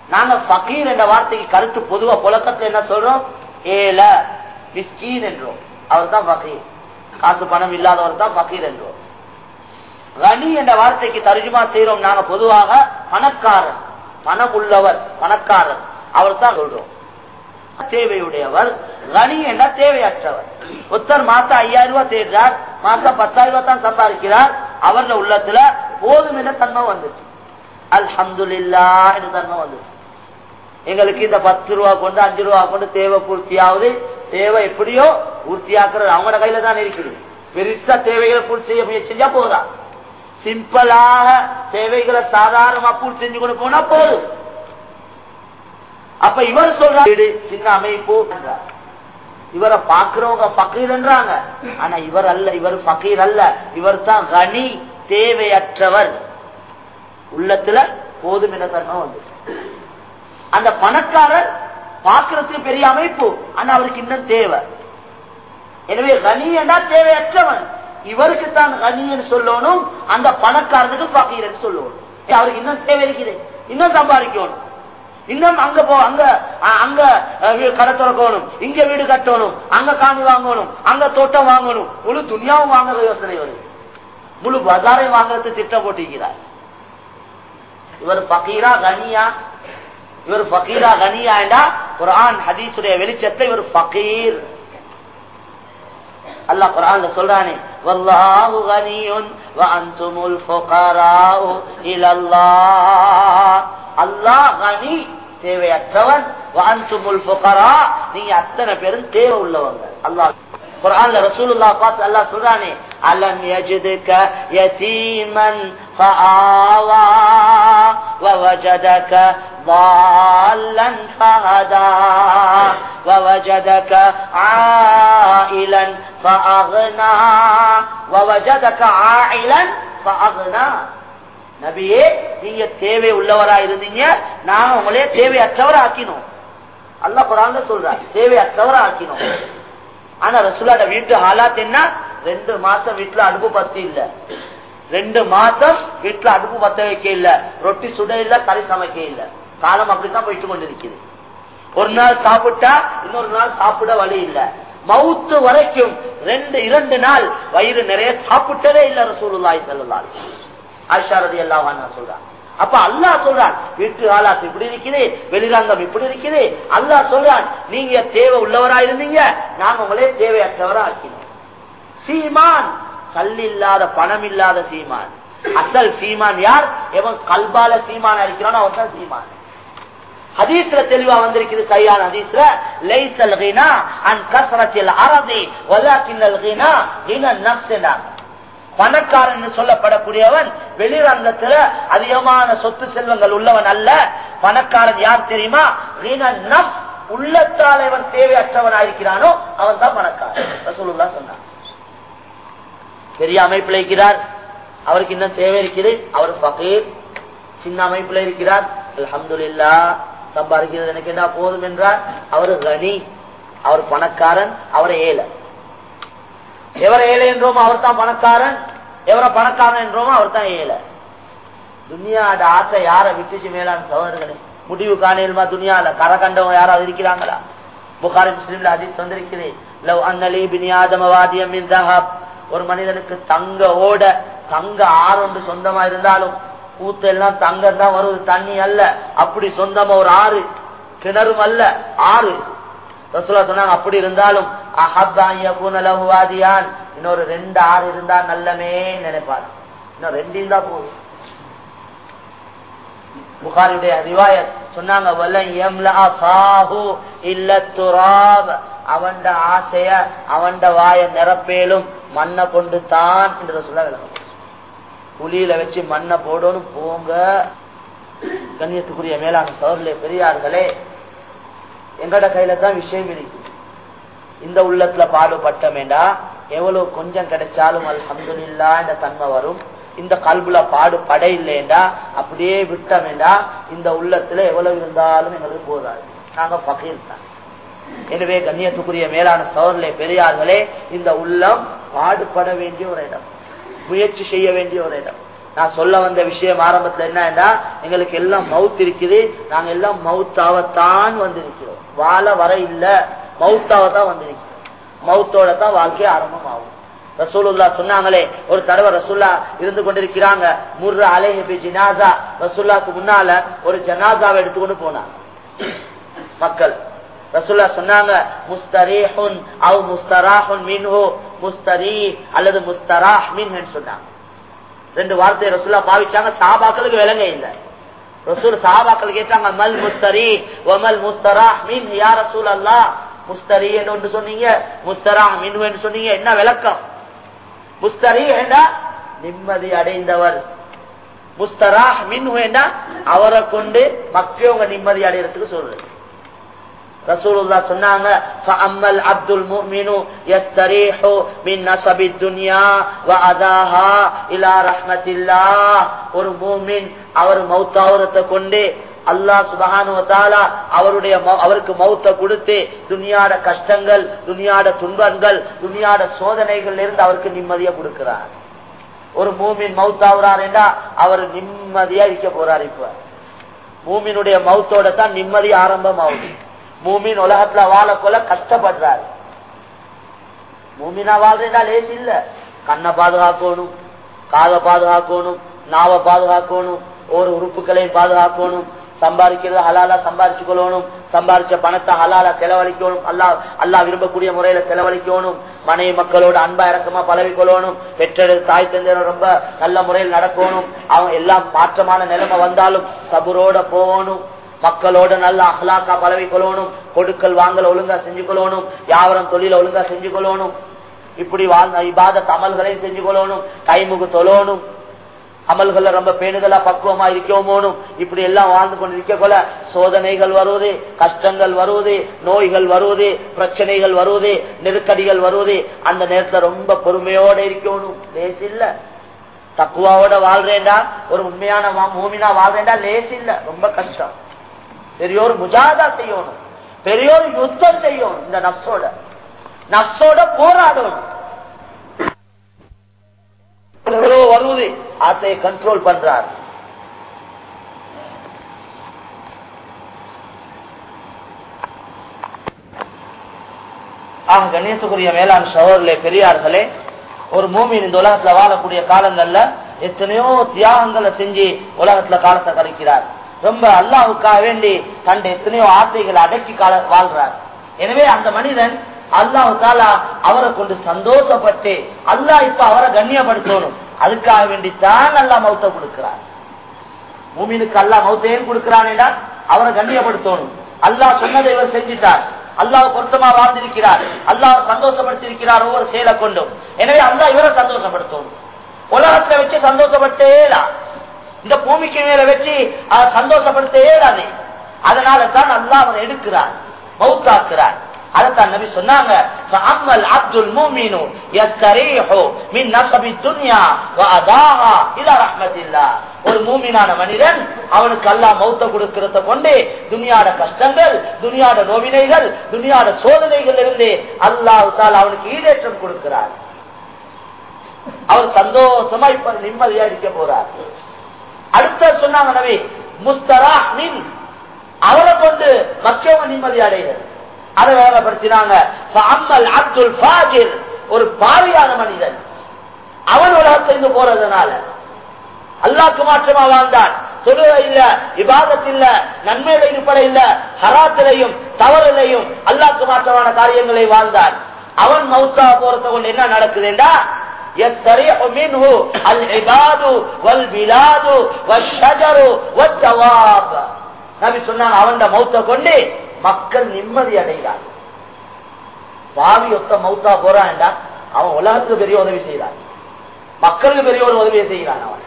நாங்க பகீர் என்ற வார்த்தைக்கு கருத்து பொதுவா புழக்கத்தில் என்ன சொல்றோம்? ஏல மிஸ்கீன் என்றோம். அவர் தான் ஃபகீர். காசு பணம் இல்லாதவர் தான் பகீர் என்றோம். கனி என்ற வார்த்தைக்கு தர்ஜுமா செய்யறோம் நாங்க பொதுவாக பணக்காரன் பணம் உள்ளவர் பணக்காரர். அவர் தான் சொல்றோம். தேவையுடையவர். கனி என்ற தேவையற்றவர். ஒருத்தர் மாசம் ஐயாயிரம் ரூபாய் தேடுறார் மாசம் பத்தாயிரம் ரூபாய் தான் சம்பாதிக்கிறார். அவருடைய உள்ளத்துல போதும் என்ற தன்மை வந்துச்சு. அல்ஹம்துல்லா என்ற தன்மை வந்துச்சு. எங்களுக்கு இந்த பத்து ரூபா கொண்டு அஞ்சு ரூபா கொண்டு தேவை பூர்த்தியாவது தேவை எப்படியோ பூர்த்தியாக்குறது அவங்களோட கையில தான் இருக்குது. பெருசா தேவைகளை பூர்த்தி செய்ய முயற்சி செஞ்சா போதா சிம்பிளாக தேவைகளை சாதாரணமா பூர்த்தி செஞ்சு கொண்டு போனா போதும். அப்ப இவர் சொல்ற வீடு சின்ன அமைப்பு இவரை பாக்குறவங்க பக்கீர் என்றாங்க. ஆனா இவர் அல்ல இவர் பக்கீர் அல்ல. இவர் தான் கனி தேவையற்றவர். உள்ளத்துல போதும் என வந்துச்சு. அந்த பணக்காரர் பாக்குறதுக்கு பெரிய அமைப்பு. ஆனா அவருக்கு இன்னும் தேவை. எனவே கனி என்றா தேவையற்றவன். இவருக்கு தான் கனின்னு சொல்லணும். அந்த பணக்காரனுக்கு பக்கீரன் சொல்லணும். அவருக்கு இன்னும் தேவை இருக்குது. இன்னும் சம்பாதிக்கணும். இன்னும் அங்க போ அங்க அங்க வீ- கடை திறக்கணும். இங்க வீடு கட்டணும். அங்க காணி வாங்கணும். அங்க தோட்டம் வாங்கணும். முழு துணியாவும் வாங்குற யோசனை வருது. முழு பஜாரை வாங்குறது திட்டம் போட்டிருக்கிறார். இவர் பக்கீரா கனியா. இவர் பக்கீரா கனியாண்டா. குரான் ஹதீசுடைய வெளிச்சத்தை இவர் பக்கீர் அல்லாஹ் குர்ஆன்ல சொல்றானே வல்லாஹு கனியுன் வ அன்துமுல் ஃபுகராஉ இலல்லாஹ் அல்லாஹ் கனி தேவையற்றவன் வ அன்துமுல் ஃபுகரா நீங்க அத்தனை பேரும் தேவை உள்ளவங்க அல்லாஹ் குர்ஆன்ல ரசூலுல்லாஹ் பார்த்து அல்லாஹ் சொல்றானே அலம் யஜிதுக யதீமன் ஃபஆவா ووجدك ضالا فهدى ووجدك عائلا فأغنى ووجدك عائلا فأغنى நபியே நீங்க தேவை உள்ளவரா இருந்தீங்க நாங்க உங்களே தேவையற்றவரா ஆக்கினோம் அல்லாஹ் குரான்ல சொல்றார் தேவையற்றவரா ஆக்கினோம் ஆனா ரசூலாட வீட்டு ஹாலாத் என்ன? ரெண்டு மாசம் வீட்டுல அடுப்பு பத்தி இல்ல. ரெண்டு மாசம் வீட்டுல அடுப்பு பத்த வைக்க இல்ல. ரொட்டி சுட இல்ல கறி சமைக்க இல்ல. காலம் அப்படித்தான் போயிட்டு கொண்டிருக்குது. ஒரு நாள் சாப்பிட்டா இன்னொரு நாள் சாப்பிட வழி இல்ல. மவுத்து வரைக்கும் ரெண்டு இரண்டு நாள் வயிறு நிறைய சாப்பிட்டதே இல்ல ரசூலுல்லாய் செல்லலாம் ஆஷாரதி எல்லாம் ஆயிஷா ரலியல்லாஹு சொல்றாங்க. அப்ப அல்லாஹ் சொல்றான் வீட்டு ஆளாத்து இப்படி இருக்குது வெளிரங்கம் இப்படி இருக்குது. அல்லாஹ் சொல்றான் நீங்க தேவை உள்ளவரா இருந்தீங்க நாங்க உங்களே தேவையற்றவரா ஆக்கினோம். சீமான் சல்லி இல்லாத பணம் இல்லாத சீமான். அசல் சீமான் யார்? எவன் கல்பால சீமான் அடிக்கிறானோ அவன் தான் சீமான். ஹதீஸ்ல தெளிவா வந்திருக்குது சரியான ஹதீஸ்ல லைசல் கினா அன் கஸ்ரத்தில் அரதி வலாக்கின்னல் கினா பணக்காரன் சொல்லப்படக்கூடியவன் வெளிரங்கத்துல அதிகமான சொத்து செல்வங்கள் உள்ளவன் அல்ல. பணக்காரன் யார் தெரியுமா? உள்ளத்தால் இவன் தேவையற்றவன் ஆயிருக்கிறானோ அவன் தான் பணக்காரன். ரசூலுல்லா சொன்னான். பெரிய அமைப்பில் இருக்கிறார். அவருக்கு இன்னும் தேவை இருக்குது. அவர் பகீர் சின்ன அமைப்பில் இருக்கிறார். அல்ஹம்துலில்லா சம்பாதிக்கிறது எனக்கு என்ன போதும் என்றார். அவர் கனி. அவர் பணக்காரன். அவர் ஏழை எவரை ஏழை என்றோமோ அவர் தான் பணக்காரன். எவர பணக்காரன் என்றோமோ அவர் தான் ஏழை. துனியாட ஆசை யார விட்டுச்சு மேலான சகோதரர்களே? முடிவு காணையிலுமா துனியால? கரை கண்டவங்க யாராவது இருக்கிறாங்களா? புகாரி முஸ்லீம்ல அதிஸ் வந்திருக்குது. லவ் அன்னலி பினியாதமவாதியம் ஒரு மனிதனுக்கு தங்க ஓட தங்க ஆறு சொந்தமா இருந்தாலும் கூத்து எல்லாம் தங்கம் தான் வருவது தண்ணி அல்ல. அப்படி சொந்தமா ஒரு ஆறு கிணறும் அல்ல. ஆறு ரசூலா சொன்னாங்க அப்படி இருந்தாலும் அஹபான் இன்னொரு ரெண்டு ஆறு இருந்தா நல்லமே நினைப்பார். இன்னும் ரெண்டு இருந்தா போதும் புகாரியுடைய ரிவாயத் சொன்னாங்க அவன் ஆசைய அவன் வாய நிரப்பேலும் மண்ணை கொண்டு தான் என்று சொல்ல விளக்கம் புலியில வச்சு மண்ணை போடணும் போங்க. கண்ணியத்துக்குரிய மேலான சோர்லே பெரியார்களே எங்கட கையில தான் விஷயம் இருக்கு. இந்த உள்ளத்துல பாடுபட்டமேண்டா எவ்வளவு கொஞ்சம் கிடைச்சாலும் அல்ஹம்துலில்லா என்ற தன்மை வரும். இந்த கல்புல பாடு படை இல்லையண்டா? அப்படியே விட்டமேண்டா இந்த உள்ளத்துல எவ்வளவு இருந்தாலும் எங்களுக்கு போதாது. நாங்க பகீர் தான். எனவே கண்ணியத்துக்குரிய மேலான சோர்லே பெரியார்களே இந்த உள்ளம் பாடுபட வேண்டிய ஒரு இடம். முயற்சி செய்ய வேண்டிய ஒரு இடம். நான் சொல்ல வந்த விஷயம் ஆரம்பத்துல என்னன்னா எங்களுக்கு எல்லாம் மவுத் இருக்குது. நாங்க எல்லாம் மவுத்தாவத்தான் வந்திருக்கிறோம். வாழ வர இல்ல. மவுத்தாவத்தான் வந்திருக்கிறோம். மவுத்தோட தான் வாழ்க்கை ஆரம்பம் ஆகும் ரசூலுல்லா சொன்னாங்களே ஒரு தடவை ரசூல்லா இருந்து கொண்டிருக்கிறாங்க. முர்ர அலேஹபி ஜினாசா ரசூல்லாக்கு முன்னால ஒரு ஜனாசாவை எடுத்துக்கொண்டு போனாங்க. மக்கள். ரசூல்லா சொன்னாங்க முஸ்தரீஹுன் அவ் முஸ்தராஹுன் மின்ஹு. முஸ்தரீ அல்லது முஸ்தராஹ் மின் சொன்னாங்க. ரெண்டு வார்த்தையை ரசூல்லா பாவிச்சாங்க சாபாக்களுக்கு விளங்க இல்ல. ரசூல் சாபாக்கள் கேட்டாங்க மல் முஸ்தரி ஒமல் முஸ்தரா மின் யார் ரசூல் அல்லா முஸ்தரி என்று சொன்னீங்க முஸ்தரா மின் சொன்னீங்க என்ன விளக்கம்? முஸ்தரி என்றா நிம்மதி அடைந்தவர். முஸ்தரா மின் அவரை கொண்டு மக்கள் நிம்மதி அடைகிறதுக்கு சொல்றேன் ரசூலுல்லா சொன்னாங்க ஃபஅம்மல் அப்துல் முஃமினு யஸ்தரீஹு மின் நஸபித் துன்யா வ அதாஹா இலா ரஹ்மத்தில்லாஹ். ஒரு மூமின் அவர் மௌத்தாவரத்தை கொண்டு அல்லாஹ் சுபஹானு வதஆலா அவருடைய அவருக்கு மௌத்த கொடுத்து துனியாட கஷ்டங்கள் துனியாட துன்பங்கள் துனியாட சோதனைகள் இருந்து அவருக்கு நிம்மதியா கொடுக்கிறார். ஒரு மூமின் மௌத்தாவுறார் என்றா அவர் நிம்மதியா இருக்க போறார் இப்ப. மூமினுடைய மௌத்தோட தான் நிம்மதி ஆரம்பம் மூமின் உலகத்துல வாழ போல கஷ்டப்படுறாரு. மூமினா வாழ்றா லேஸ் இல்ல. கண்ணை பாதுகாக்கணும் காதை பாதுகாக்கணும் நாவை பாதுகாக்கணும் ஒரு உறுப்புகளையும் பாதுகாக்கணும் சம்பாதிக்கிறது ஹலாலா சம்பாதிச்சு கொள்ளணும் சம்பாதிச்ச பணத்தை ஹலாலா செலவழிக்கணும் அல்லா அல்லா விரும்பக்கூடிய முறையில செலவழிக்கணும் மனைவி மக்களோட அன்பா இறக்கமா பழவி கொள்ளணும் பெற்ற தாய் தந்தையோட ரொம்ப நல்ல முறையில் நடக்கணும் அவங்க எல்லாம் மாற்றமான நிலைமை வந்தாலும் சபுரோட போகணும். மக்களோட நல்ல அஹ்லாக்கா பழவி கொள்ளணும் கொடுக்கல் வாங்கல ஒழுங்கா செஞ்சு கொள்ளணும் யாவரம் தொழில ஒழுங்கா செஞ்சு கொள்ளணும் இப்படி வாழ்ந்த இபாத அமல்களையும் செஞ்சு கொள்ளணும் கைமுகு தொழணும். அமல்கள் ரொம்ப பேணுதலா பக்குவமா இருக்கோமோனும் இப்படி எல்லாம் வாழ்ந்து கொண்டு இருக்க போல சோதனைகள் வருவது கஷ்டங்கள் வருவது நோய்கள் வருவது பிரச்சனைகள் வருவது நெருக்கடிகள் வருவது அந்த நேரத்துல ரொம்ப பொறுமையோட இருக்கணும் லேஸ் இல்ல. தக்குவாவோட வாழ்றேன்டா ஒரு உண்மையான மூமினா வாழ்றேன்டா லேஸ் இல்ல. ரொம்ப கஷ்டம். பெரியோர் முஜாதா செய்யணும். பெரியோர் யுத்தம் செய்யணும். இந்த நப்சோட நப்சோட போராடணும். வருவது ஆசையை கண்ட்ரோல் பண்றார். ஆக கண்ணியத்துக்குரிய மேலாண் சகோதரர்களே பெரியார்களே ஒரு மூமியின் இந்த உலகத்துல வாழக்கூடிய காலங்கள்ல எத்தனையோ தியாகங்களை செஞ்சு உலகத்துல காலத்தை கழிக்கிறார். ரொம்ப அல்லாவுக்காக வேண்டி தன் எத்தனையோ ஆசைகளை அடக்கி கால வாழ்றார். எனவே அந்த மனிதன் அல்லாஹு தாலா அவரை கொண்டு சந்தோஷப்பட்டு அல்லாஹ் இப்ப அவரை கண்ணியப்படுத்தணும். அதுக்காக வேண்டித்தான் அல்லாஹ் மௌத்த கொடுக்கிறார். மூமினுக்கு அல்லாஹ் மௌத்தையும் கொடுக்கிறான் அவரை கண்ணியப்படுத்தணும். அல்லாஹ் சொன்னதை இவர் செஞ்சிட்டார். அல்லாஹ் பொருத்தமா வாழ்ந்திருக்கிறார். அல்லாஹ் சந்தோஷப்படுத்திருக்கிறார் ஒவ்வொரு செயலை கொண்டும். எனவே அல்லாஹ் இவரை சந்தோஷப்படுத்தணும். உலகத்தை வச்சு சந்தோஷப்பட்டேதான். இந்த பூமிக்கு மேல வச்சு அதை சந்தோஷப்படுத்த இயலாது. அதனால தான் அல்லாஹ் அவர் எடுக்கிறார் மௌத்தாக்குறார். அதைத்தான் நபி சொன்னாங்க அம்மல் அப்துல் மூமினு யஸ்தரீஹு மின் நஸபி துன்யா வ அதாஹா இலா ரஹ்மத்தில்லாஹ் ஒரு மூமினான மனிதன் அவனுக்கு எல்லாம் மௌத்த கொடுக்கிறத கொண்டு துனியாட கஷ்டங்கள் துனியாட நோவினைகள் துனியாட சோதனைகள் இருந்து அல்லாஹ் அவனுக்கு ஈடேற்றம் கொடுக்கிறார். அவர் சந்தோஷமா இப்ப நிம்மதியா இருக்க போறார். அடுத்த சொன்னாங்க நபி முஸ்தரா மின். அவரை கொண்டு மற்றவங்க நிம்மதி அடைகிறது அதை வேலைப்படுத்தினாங்க அப்துல் ஃபாஜிர். ஒரு பாவியான மனிதன். அவன் உலகத்திலிருந்து போறதுனால அல்லாக்கு மாற்றமா வாழ்ந்தான் தொழுகை இல்ல விவாதத் இல்ல நன்மையில இருப்பட இல்ல ஹராத்திலையும் தவறிலையும் அல்லாக்கு மாற்றமான காரியங்களை வாழ்ந்தான் அவன் மௌத்தா போறத கொண்டு என்ன நடக்குதுண்டா? يستريح منه العباد والبلاد والشجر والدواب நபி சொன்னாங்க அவன் மௌத்த கொண்டு மக்கள் நிம்மதி அடைகிறார் பாவி ஒத்த மௌத்தா போறான்டா அவன் உலகத்துக்கு பெரிய உதவி செய்கிறான் மக்களுக்கு பெரிய ஒரு உதவியை செய்கிறான் அவன்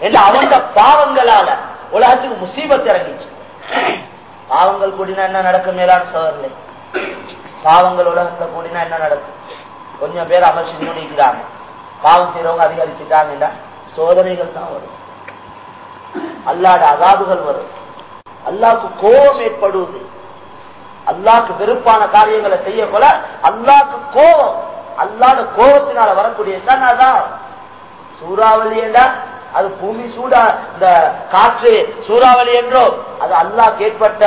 என்று அவன் பாவங்களால உலகத்துக்கு முசீபத் இறங்கிச்சு பாவங்கள் கூடினா என்ன நடக்கும் மேலான சோதரில் பாவங்கள் உலகத்துல கூடினா என்ன நடக்கும் கொஞ்சம் பேர் அமர்ச்சி மூடிக்கிறாங்க பாவம் செய்யறவங்க அதிகரிச்சுட்டாங்கன்னா சோதனைகள் தான் வரும். அல்லாட அதாபுகள் வரும். அல்லாக்கு கோபம் ஏற்படுவது. அல்லாக்கு வெறுப்பான காரியங்களை செய்ய போல அல்லாக்கு கோபம். அல்லாத கோபத்தினால வரக்கூடியதான் அதான் சூறாவளி என்றா அது பூமி சூடா இந்த காற்று சூறாவளி என்றோ அது அல்லாஹ் ஏற்பட்ட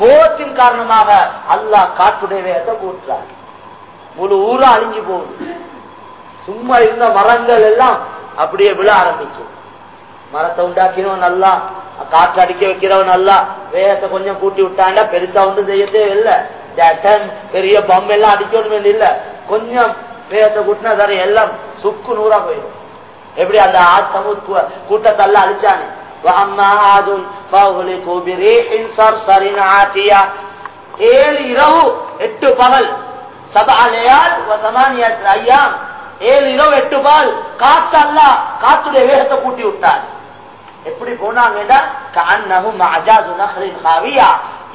கோபத்தின் காரணமாக அல்லாஹ் காற்றுடைய வேகத்தை கூட்டுறார் முழு ஊரா அழிஞ்சு போகும் சும்மா இருந்த மரங்கள் எல்லாம் அப்படியே விழ ஆரம்பிக்கும் மரத்தை உண்டாக்கினவன் நல்லா காற்று அடிக்க வைக்கிறவன் நல்லா வேகத்தை கொஞ்சம் கூட்டி விட்டாண்டா பெருசா ஒன்றும் செய்யதே இல்லை பெரிய பம் எல்லாம் அடிக்கணும் இல்ல கொஞ்சம் வேகத்தை கூட்டினா வேற எல்லாம் சுக்கு நூறா போயிடும். எப்படி அந்த ஆத்தமு சமூக கூட்டத்தெல்லாம் அழிச்சானே? ஏழு இரவு எட்டு பகல். ஐயாம். ஏழு இரவு எட்டு பால். காத்து அல்ல காத்துடைய வேகத்தை கூட்டி விட்டார். எப்படி போனாங்கன்னா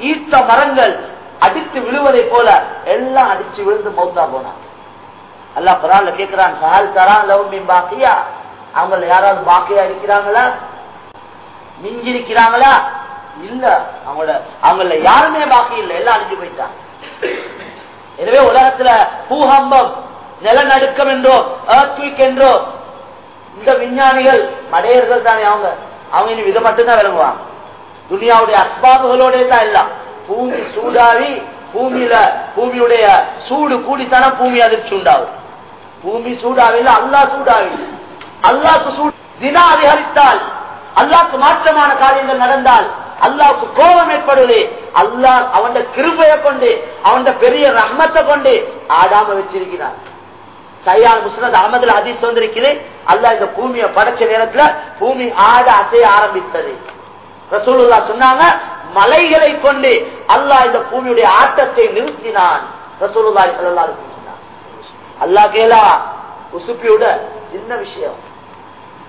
ஈர்த்த மரங்கள் அடித்து விழுவதை போல எல்லாம் அடிச்சு விழுந்து மௌத்தா போனான். அல்லா பரவாயில்ல கேட்கிறான் சஹால் தரான் லவ் பாக்கியா? அவங்கள யாராவது பாக்கியா இருக்கிறாங்களா? மிஞ்சி இருக்கிறாங்களா இல்ல அவங்கள அவங்கள யாருமே பாக்கி இல்லை எல்லாம் அழிஞ்சு போயிட்டாங்க எனவே உலகத்துல பூகம்பம் நிலநடுக்கம் என்றோ earthquake என்றோ இந்த விஞ்ஞானிகள் மடையர்கள் தானே அவங்க. அவங்க இனி இதை மட்டும்தான் விளங்குவாங்க. துனியாவுடைய அஸ்பாபுகளோட தான் எல்லாம். பூமி சூடாவி பூமியில பூமியுடைய சூடு கூடித்தானே பூமி அதிர்ச்சி உண்டாகும் பூமி சூடாவில் அல்லா சூடாவி அல்லாக்கு சூடு தினா அதிகரித்தால் அல்லாக்கு மாற்றமான காரியங்கள் நடந்தால் அல்லாவுக்கு கோபம் ஏற்படுவது. அல்லா அவன் கிருபையை கொண்டு அவன் பெரிய ரஹ்மத்தை கொண்டு ஆடாம வச்சிருக்கிறார். சையான் முஸ்லத் அகமதுல அதிர்ச்சி வந்திருக்குது அல்ல இந்த பூமியை படைச்ச நேரத்துல பூமி ஆட அசைய ஆரம்பித்தது. ரசூலுல்லா சொன்னாங்க மலைகளை கொண்டு அல்லாஹ் இந்த பூமியுடைய ஆட்டத்தை நிறுத்தினான். ரசூலுல்லா சொல்லா அல்லா கேலா உசுப்பியோட சின்ன விஷயம்.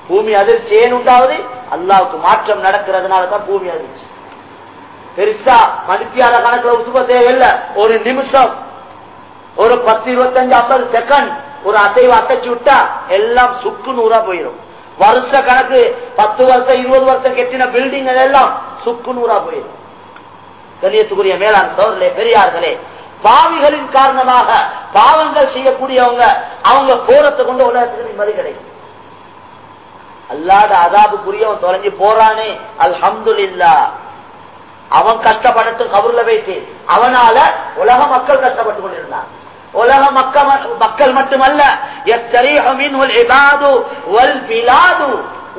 பூமி அதிர்ச்சி ஏன் உண்டாவது அல்லாவுக்கு மாற்றம் நடக்கிறதுனால தான் பூமி அதிர்ச்சி. பெருசா மதிப்பியாத கணக்குல உசுப்ப தேவையில்லை. ஒரு நிமிஷம் ஒரு பத்து இருபத்தஞ்சு ஐம்பது செகண்ட் ஒரு அசைவு அசைச்சு விட்டா எல்லாம் சுக்கு நூறா போயிடும் வருஷ கணக்கு பத்து வருஷம் இருபது வருஷம் கெட்டின பில்டிங் எல்லாம் சுக்கு நூறா போயிடும் கணியத்துக்குரிய மேலாண் சோதரே பெரியார்களே பாவிகளின் காரணமாக பாவங்கள் செய்யக்கூடியவங்க அவங்க போரத்தை கொண்டு உலகத்துக்கு நிம்மதி கிடைக்கும். அல்லாத அதாபுக்குரியவன் தொலைஞ்சு போறானே. அல்ஹம்துல்லா அவன் கஷ்டப்பட்டு கபூர்ல வைத்து அவனால உலக மக்கள் கஷ்டப்பட்டு கொண்டிருந்தான். உலக மக்கள் மக்கள் மட்டுமல்ல.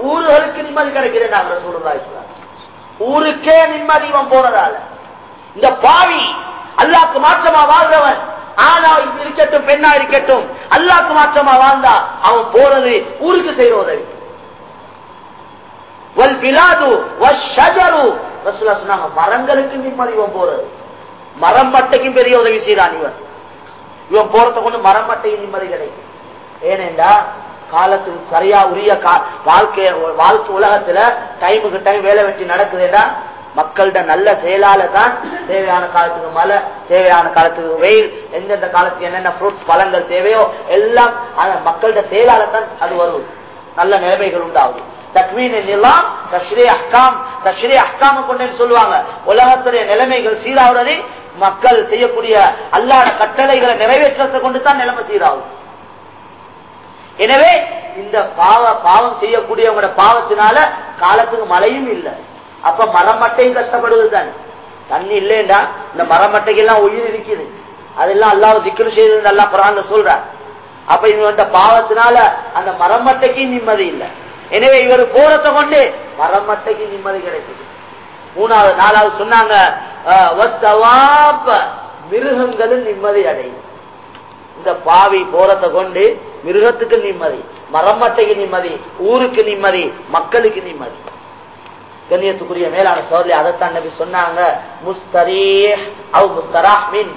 ஊர்களுக்கு நிம்மதி கிடைக்கிறது ஊருக்கே நிம்மதி இவன் போனதால இந்த பாவி அல்லாக்கு மாற்றமா வாழ்றவன் ஆனா இருக்கட்டும் பெண்ணா இருக்கட்டும் அல்லாக்கு மாற்றமா வாழ்ந்தா அவன் போனது ஊருக்கு செய்யற உதவி வல் பிலாது வஷஜரு ரசூலா சொன்னாங்க மரங்களுக்கு நிம்மதி இவன் போறது மரம் மட்டைக்கும் பெரிய உதவி செய்யறான் இவன். இவன் போறத கொண்டு மரம் மட்டையும் நிம்மதி கிடைக்கும். ஏனென்றா காலத்துக்கு சரியா உரிய கா- வாழ்க்கை வாழ்க்கை உலகத்துல டைமுக்கு டைம் வேலை வெட்டி நடக்குதுன்னா மக்கள்கிட்ட நல்ல செயலால தான் தேவையான காலத்துக்கு மழை தேவையான காலத்துக்கு வெயில் எந்தெந்த காலத்துக்கு என்னென்ன ஃப்ரூட்ஸ் பழங்கள் தேவையோ எல்லாம் அந்த மக்கள்கிட்ட செயலால தான் அது வரும். நல்ல நிலைமைகள் உண்டாகும். தக்வீன் எல்லாம் தஸ்ரீ அஹ்காம் தஸ்ரீ அஹ்காம சொல்லுவாங்க. உலகத்துடைய நிலைமைகள் சீராகிறது மக்கள் செய்யக்கூடிய அல்லாத கட்டளைகளை நிறைவேற்றத்தை கொண்டு தான் நிலைமை சீராகும். எனவே இந்த பாவ பாவம் செய்யக்கூடியவங்களோட பாவத்தினால காலத்துக்கு மழையும் இல்லை. அப்ப மரமட்டையும் கஷ்டப்படுவது தானே. தண்ணி இல்லைண்டா இந்த மரமட்டைக்கு எல்லாம் உயிர் இருக்குது. அதெல்லாம் அல்லாஹ் திக்ரு செய்தது நல்லா குரான்ல சொல்ற அப்ப இவங்க பாவத்தினால அந்த மரம் மட்டைக்கும் நிம்மதி இல்லை. எனவே இவர் போறத கொண்டு மரமட்டைக்கு நிம்மதி கிடைக்குது மூணாவது நாலாவது சொன்னாங்க மிருகங்களும் நிம்மதி அடையும். இந்த பாவி போறத கொண்டு மிருகத்துக்கு நிம்மதி மரமட்டைக்கு நிம்மதி ஊருக்கு நிம்மதி மக்களுக்கு நிம்மதி. கண்ணியத்துக்குரிய மேலான சோதரி அதைத்தான் நபி சொன்னாங்க முஸ்தரீ அவ் முஸ்தராஹ் மின்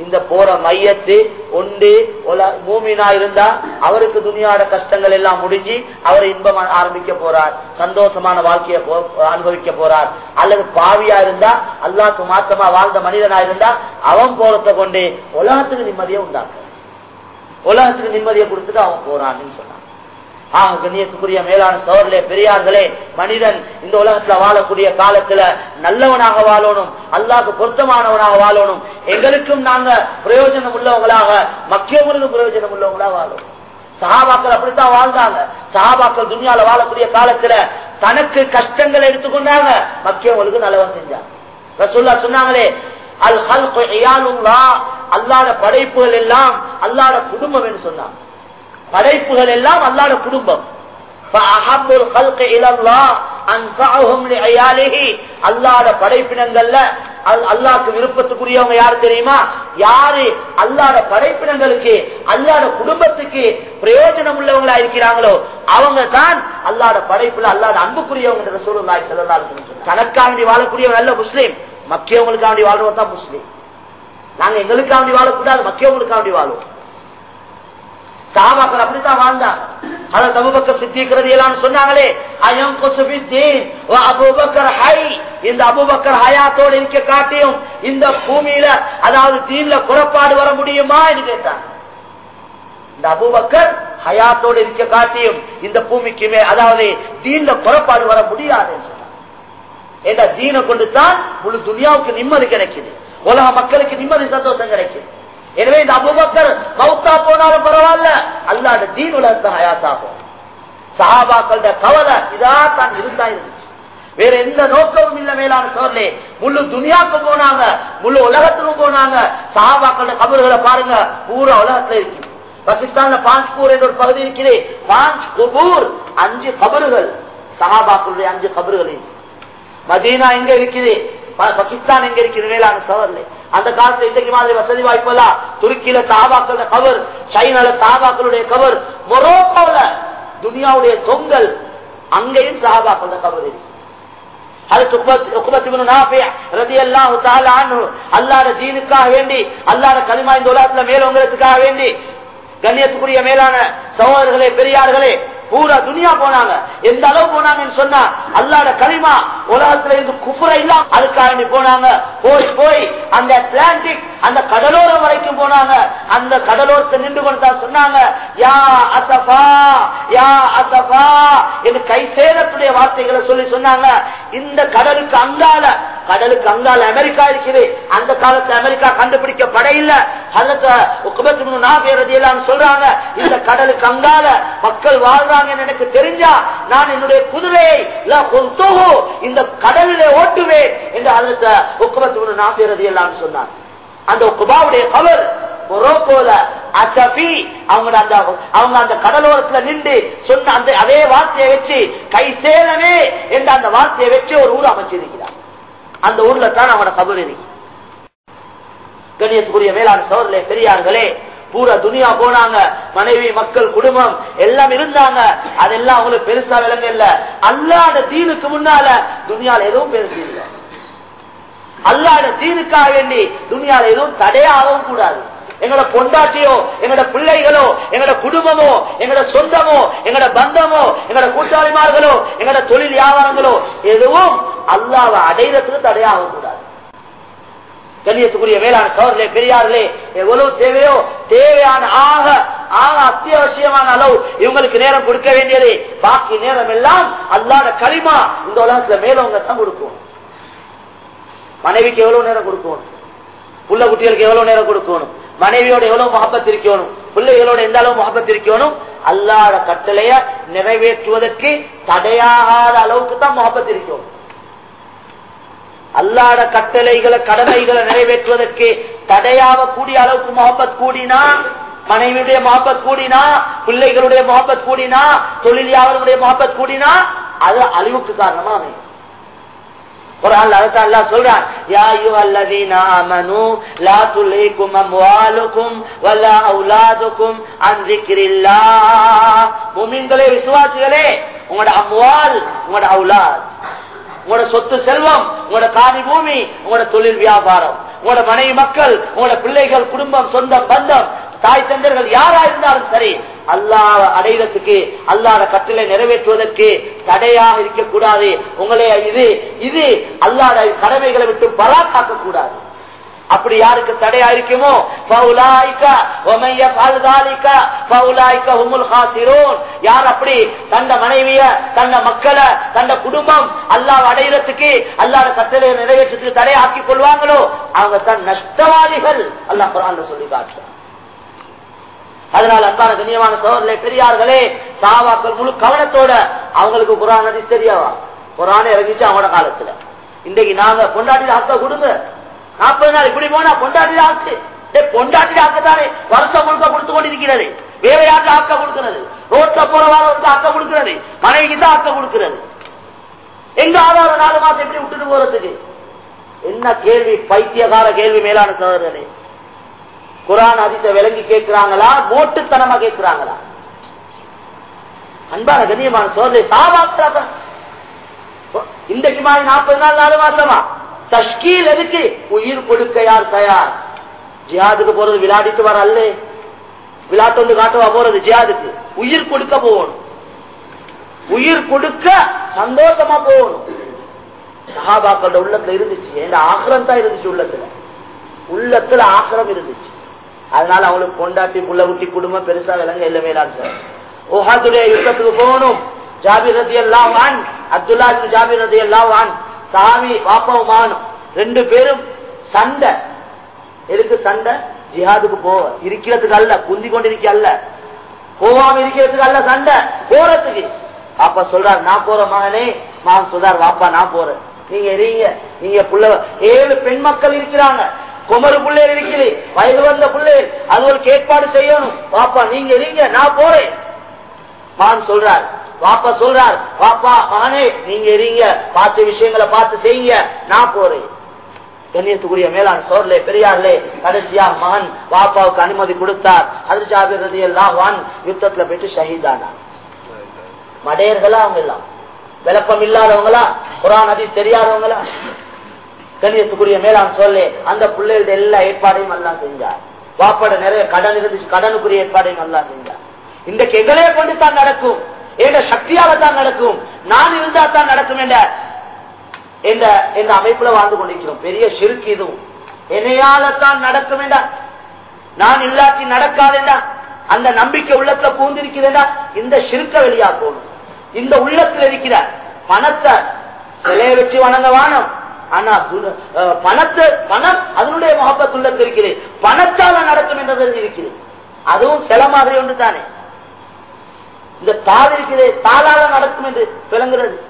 இந்த போற மையத்து ஒன்று பூமினா இருந்தா அவருக்கு துணியாட கஷ்டங்கள் எல்லாம் முடிஞ்சு அவர் இன்பம் ஆரம்பிக்க போறார் சந்தோஷமான வாழ்க்கையை போ- அனுபவிக்க போறார். அல்லது பாவியா இருந்தா அல்லாக்கு மாத்தமா வாழ்ந்த மனிதனா இருந்தா அவன் போறத கொண்டு உலகத்துக்கு நிம்மதியை உண்டாக்க. உலகத்துக்கு நிம்மதியை கொடுத்துட்டு அவன் போறான்னு சொன்னான். ஆக கண்ணியத்துக்குரிய மேலான சோழர்களே பெரியார்களே மனிதன் இந்த உலகத்துல வாழக்கூடிய காலத்துல நல்லவனாக வாழணும் அல்லாக்கு பொருத்தமானவனாக வாழணும். எங்களுக்கும் நாங்க பிரயோஜனம் உள்ளவங்களாக மக்கியவர்களுக்கு பிரயோஜனம் உள்ளவங்களா வாழணும். சஹாபாக்கள் அப்படித்தான் வாழ்ந்தாங்க. சஹாபாக்கள் துனியால வாழக்கூடிய காலத்துல தனக்கு கஷ்டங்களை எடுத்துக்கொண்டாங்க. மக்கியவங்களுக்கு நல்லவன் செஞ்சாங்க. ரசூல்லா சொன்னாங்களே அல் ஹல் இயாலுல்லாஹ் படைப்புகள் எல்லாம் அல்லாட குடும்பம் என்று சொன்னாங்க. படைப்புகள் எல்லாம் அல்லாட குடும்பம். அல்லாத படைப்பினங்கள்ல அல்லாக்கு விருப்பத்துக்குரியவங்க யாரு தெரியுமா? யாரு அல்லாத படைப்பினங்களுக்கு அல்லாத குடும்பத்துக்கு பிரயோஜனம் உள்ளவங்களா இருக்கிறாங்களோ அவங்க தான் அல்லாத படைப்புல அல்லாத அன்புக்குரியவங்க சூழ்நிலை செல்லலாம் தனக்காண்டி வாழக்கூடிய நல்ல முஸ்லீம். மக்கியவங்களுக்காண்டி வாழ்றவங்க தான் முஸ்லீம். நாங்க எங்களுக்காண்டி வாழக்கூடாது மக்கியவங்களுக்காண்டி வாழ்வோம். சாபாக்கள் அப்படித்தான் வாழ்ந்தான் அதை அபுபக்கர் சித்திக்கிறது எல்லாம் சொன்னாங்களே அயம் குசுபித்தீன் அபுபக்கர் ஹை. இந்த அபுபக்கர் ஹயாத்தோடு இருக்க காட்டியும் இந்த பூமியில அதாவது தீன்ல புறப்பாடு வர முடியுமா என்று கேட்டாங்க. இந்த அபுபக்கர் ஹயாத்தோடு இருக்க காட்டியும் இந்த பூமிக்குமே அதாவது தீன்ல புறப்பாடு வர முடியாது என்று சொன்னார் தீனை கொண்டு தான் முழு துனியாவுக்கு நிம்மதி கிடைக்குது. உலக மக்களுக்கு நிம்மதி சந்தோஷம் கிடைக்குது. எனவே இந்த அபுபக்கர் மௌத்தா போனாலும் பரவாயில்ல. அல்லாட தீன் உலகத்தை ஹயாத்தாகும். சஹாபாக்களோட கவலை இதா தான் இருந்தா இருந்துச்சு வேற எந்த நோக்கமும் இல்ல மேலான சோர்லே முழு துணியாக்கு போனாங்க. முழு உலகத்துக்கும் போனாங்க. சஹாபாக்களோட கபர்களை பாருங்க. பூரா உலகத்துல இருக்கு. பாகிஸ்தான்ல பாஞ்ச்பூர் என்ற ஒரு பகுதி இருக்கிறே பாஞ்ச் குபூர் அஞ்சு கபறுகள் சஹாபாக்களுடைய அஞ்சு கபறுகள் மதீனா எங்க இருக்குது? பாகிஸ்தான் எங்க இருக்குது? மேலான சவர்ல. அந்த காலத்துல இன்றைக்கு மாதிரி வசதி வாய்ப்பெல்லாம் துருக்கியில சாபாக்களோட கவர் சைனால சாபாக்களுடைய கவர் மொரோக்கோல துனியாவுடைய தொங்கல் அங்கேயும் சாபாக்களோட கவர் இருக்கு. அது வேண்டி அல்லாட களிமா இந்த உலகத்துல மேலோங்கிறதுக்காக வேண்டி கண்ணியத்துக்குரிய மேலான சகோதரர்களே பெரியார்களே பூரா துனியா போனாங்க. எந்த அளவு போனாங்கன்னு சொன்னா அல்லாட களிமா உலகத்துல இருந்து குப்புற இல்லாம அதுக்காக வேண்டி போனாங்க. போய் போய் அந்த அட்லாண்டிக் அந்த கடலோரம் வரைக்கும் போனாங்க. அந்த கடலோரத்தை நின்று கொண்டு சொன்னாங்க யா அசபா யா அசபா என்று கை சேரத்துடைய வார்த்தைகளை சொல்லி சொன்னாங்க. இந்த கடலுக்கு அங்கால கடலுக்கு அங்கால அமெரிக்கா இருக்குது. அந்த காலத்துல அமெரிக்கா கண்டுபிடிக்கப்பட இல்ல சொல்றாங்க இந்த கடலுக்கு அங்கால மக்கள் வாழ்றாங்க எனக்கு தெரிஞ்சா நான் என்னுடைய குதிரையை இந்த கடலிலே ஓட்டுவேன் என்று அதற்கு உக்குபத்து நாபியரதி எல்லாம் சொன்னார். அந்த குபாவுடைய கவர் மொரோக்கோல அசபி அவங்க அந்த அவங்க அந்த கடலோரத்துல நின்று சொன்ன அந்த அதே வார்த்தையை வச்சு கை சேரவே என்ற அந்த வார்த்தையை வச்சு ஒரு ஊர் அமைச்சிருக்கிறார். அந்த ஊர்ல தான் அவனோட கபர் இருக்கு. கண்ணியத்துக்குரிய மேலான சோர்லே பெரியார்களே பூரா துனியா போனாங்க. மனைவி மக்கள் குடும்பம் எல்லாம் இருந்தாங்க. அதெல்லாம் அவங்களுக்கு பெருசா விளங்க இல்ல. அல்லாத தீனுக்கு முன்னால துனியால எதுவும் பெருசு இல்லை அல்லாட தீனுக்காக வேண்டி துணியால எதுவும் தடையாகவும் கூடாது. எங்களோட பொண்டாட்டியோ எங்களோட பிள்ளைகளோ எங்களோட குடும்பமோ எங்களோட சொந்தமோ எங்களோட பந்தமோ எங்களோட கூட்டாளிமார்களோ எங்களோட தொழில் வியாபாரங்களோ எதுவும் அல்லாவை அடையிறதுக்கு தடையாகவும் கூடாது. கண்ணியத்துக்குரிய மேலான சோழர்களே பெரியார்களே எவ்வளவு தேவையோ தேவையான ஆக ஆக அத்தியாவசியமான அளவு இவங்களுக்கு நேரம் கொடுக்க வேண்டியது. பாக்கி நேரம் எல்லாம் அல்லாத களிமா இந்த உலகத்துல மேலவங்க தான் கொடுக்கும். மனைவிக்கு எவ்வளவு நேரம் கொடுக்கணும்? புள்ள குட்டிகளுக்கு எவ்வளவு நேரம் கொடுக்கணும்? மனைவியோட எவ்வளவு மகப்பத் இருக்கணும்? பிள்ளைகளோட எந்த அளவு மகப்பத் இருக்கணும்? அல்லாத கட்டளைய நிறைவேற்றுவதற்கு தடையாகாத அளவுக்கு தான் மகப்பத் இருக்கணும். அல்லாட கட்டளைகளை கடமைகளை நிறைவேற்றுவதற்கு தடையாக கூடிய அளவுக்கு முகப்பத் கூடினா மனைவியுடைய முகப்பத் கூடினா பிள்ளைகளுடைய முகப்பத் கூடினா தொழில் யாவருடைய கூடினா அது அழிவுக்கு காரணமா அமையும் குரான் அதான் அல்லா சொல்றான். யா அய்யுஹல்லதீன ஆமனூ லா துல்ஹிகும் அம்வாலுக்கும் வலா அவுலாதுக்கும் அன் ذிக்ரில்லாஹ் முஃமின்களே விசுவாசிகளே உங்களோட அம்வால் உங்களோட அவுலாத் உங்களோட சொத்து செல்வம் உங்களோட காணி பூமி உங்களோட தொழில் வியாபாரம் உங்களோட மனைவி மக்கள் உங்களோட பிள்ளைகள் குடும்பம் சொந்தம் பந்தம் தாய் தந்தர்கள் யாரா இருந்தாலும் சரி அல்லாஹ் அடைவதற்கு அல்லாத கட்டளை நிறைவேற்றுவதற்கு தடையாக இருக்கக்கூடாது. உங்களே இது இது அல்லாத கடமைகளை விட்டு பராக்காக்க கூடாது அப்படி யாருக்கு தடையா இருக்குமோ? யார் அப்படி தந்த மனைவிய தந்த மக்களை தந்த குடும்பம் அல்லாஹ் அடையிறதுக்கு அல்லாத கட்டளை நிறைவேற்றத்துக்கு தடையாக்கி கொள்வாங்களோ? அவங்க தான் நஷ்டவாதிகள். அல்லாஹ் குரான் சொல்லி காட்டுறாங்க அதனால் அன்பான கண்ணியமான சோதரே பெரியார்களே சாவாக்கள் முழு கவனத்தோட அவங்களுக்கு குரான் நதி தெரியாவா குரான இறங்கிச்சு அவனோட காலத்துல. இன்றைக்கு நாங்க கொண்டாடி ஆக்க கொடுங்க. நாற்பது நாள் இப்படி போனா கொண்டாடி ஆக்கு பொண்டாட்டி ஆக்கத்தானே வருஷம் முழுக்க கொடுத்து கொண்டிருக்கிறது. வேற யாருக்கு ஆக்க கொடுக்கிறது? ரோட்ல போறவாளுக்கு ஆக்க கொடுக்கிறது. மனைவிக்கு தான் ஆக்க கொடுக்கிறது. எங்க ஆதாரம் நாலு மாசம் எப்படி விட்டுட்டு போறதுக்கு? என்ன கேள்வி? பைத்தியகார கேள்வி மேலான சோதரர்களே குரான் அதிச விளங்கி கேட்கிறாங்களா? மோட்டுத்தனமா கேட்கிறாங்களா? அன்பான கண்ணியமான சோதனை சாபாக்கிறாங்க இன்றைக்கு மாதிரி நாற்பது நாள் நாலு மாசமா? தஷ்கீல் எதுக்கு? உயிர் கொடுக்க யார் தயார்? ஜியாதுக்கு போறது விளையாடிட்டு வர அல்ல. விளையாட்டு வந்து காட்டுவா போறது ஜியாதுக்கு உயிர் கொடுக்க போகணும். உயிர் கொடுக்க சந்தோஷமா போகணும். சஹாபாக்களோட உள்ளத்துல இருந்துச்சு. என் ஆக்கிரம் தான் இருந்துச்சு உள்ளத்துல? உள்ளத்துல ஆக்கிரம் இருந்துச்சு. அதனால அவங்களுக்கு கொண்டாட்டி புள்ள குட்டி குடும்பம் பெருசா விளங்க எல்லாமே சார். ஓஹாதுடைய யுத்தத்துக்கு போகணும். ஜாபி ரதி எல்லாம் வான் அப்துல்லா ஜாபி ரதி எல்லாம் வான் சாமி பாப்பாவும் மானும் ரெண்டு பேரும் சண்டை. எதுக்கு சண்டை? ஜிஹாதுக்கு போவ இருக்கிறதுக்கு அல்ல குந்தி கொண்டிருக்க அல்ல. போவாம இருக்கிறதுக்கு அல்ல சண்டை. போறதுக்கு. அப்ப சொல்றாரு நான் போற மகனே மகன் சொல்றார் வாப்பா நான் போறேன். நீங்க எறீங்க நீங்க புள்ள ஏழு பெண் மக்கள் இருக்கிறாங்க. குமரு பிள்ளைகள் இருக்குது. வயது வந்த பிள்ளைகள் அது ஒரு ஏற்பாடு செய்யணும். பாப்பா நீங்க இருங்க நான் போறேன். மான் சொல்றார். பாப்பா சொல்றார் பாப்பா மகனே நீங்க எறீங்க பார்த்த விஷயங்களை பார்த்து செய்யுங்க. நான் போறேன். கண்ணியத்துக்குரிய மேலான சோர்லே பெரியார்லே கடைசியா மகன் பாப்பாவுக்கு அனுமதி கொடுத்தார். அது ஜாபிரதி எல்லாம் வான் யுத்தத்துல போயிட்டு ஷஹீதானா. மடையர்களா அவங்க எல்லாம் விளக்கம் இல்லாதவங்களா? குரான் அதிஸ் தெரியாதவங்களா? கண்ணியத்துக்குரிய மேலான் சொல்லே அந்த பிள்ளைகளுடைய எல்லா ஏற்பாடையும் எல்லாம் செஞ்சார். வாப்பாட நிறைய கடன் இருந்துச்சு கடனுக்குரிய ஏற்பாடையும் எல்லாம் செஞ்சார். இன்றைக்கு எங்களே கொண்டு தான் நடக்கும். எங்க சக்தியால தான் நடக்கும். நான் இருந்தா தான் நடக்கும் என்ற என்ற அமைப்புல வாழ்ந்து கொண்டிருக்கிறோம். பெரிய சிறுக்கு இதுவும் என்னையால தான் நடக்கும் என்றா? நான் இல்லாட்டி நடக்காதேண்டா அந்த நம்பிக்கை உள்ளத்துல பூந்திருக்கிறேன்டா இந்த சிறுக்க வெளியா போகணும். இந்த உள்ளத்துல இருக்கிற பணத்தை சிலையை வச்சு வணங்க வானம். ஆனா பணத்தை பணம் அதனுடைய முகப்பத்து உள்ளத்தில் இருக்கிறது. பணத்தால நடக்கும் என்றது இருக்கிறது. அதுவும் சில மாதிரி ஒன்று தானே. இந்த தாள் இருக்கிறது தாளால நடக்கும் என்று விளங்குறது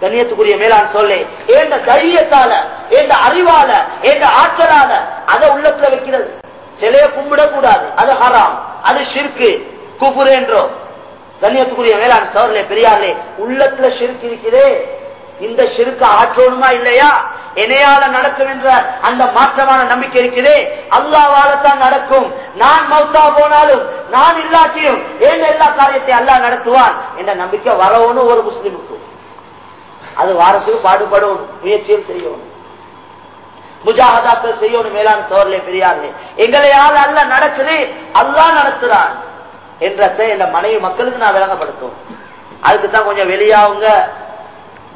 கண்ணியத்துக்குரிய மேலான் சொல்லே ஏண்ட தைரியத்தால ஏண்ட அறிவால ஏண்ட ஆற்றலால அதை உள்ளத்துல வைக்கிறது. சிலைய கும்பிடக்கூடாது. அது ஹராம். அது ஷிர்கு குபுரு என்றோ. கண்ணியத்துக்குரிய மேலான் சோர்லே பெரியார்லே உள்ளத்துல ஷிர்க் இருக்கிறே இந்த சிறுக்கு ஆற்றோனுமா இல்லையா? என்னையால நடக்கும் என்ற அந்த மாற்றமான நம்பிக்கை இருக்கிறே அல்லாவால தான் நடக்கும். நான் மௌத்தா போனாலும் நான் இல்லாட்டியும் ஏன் எல்லா காரியத்தை அல்லாஹ் நடத்துவான் என்ற நம்பிக்கை வரவணும் ஒரு முஸ்லிமுக்கு அது வாரத்துக்கு பாடுபடணும் முயற்சியும் செய்யணும் முஜாஹதாக்கள் செய்யணும் மேலான சோர்லே பெரியார்களே. எங்களையால் அல்ல நடக்குது அல்லா நடத்துறான் என்றத என் மனைவி மக்களுக்கு நான் விளங்கப்படுத்தும் அதுக்கு தான் கொஞ்சம் வெளியாவுங்க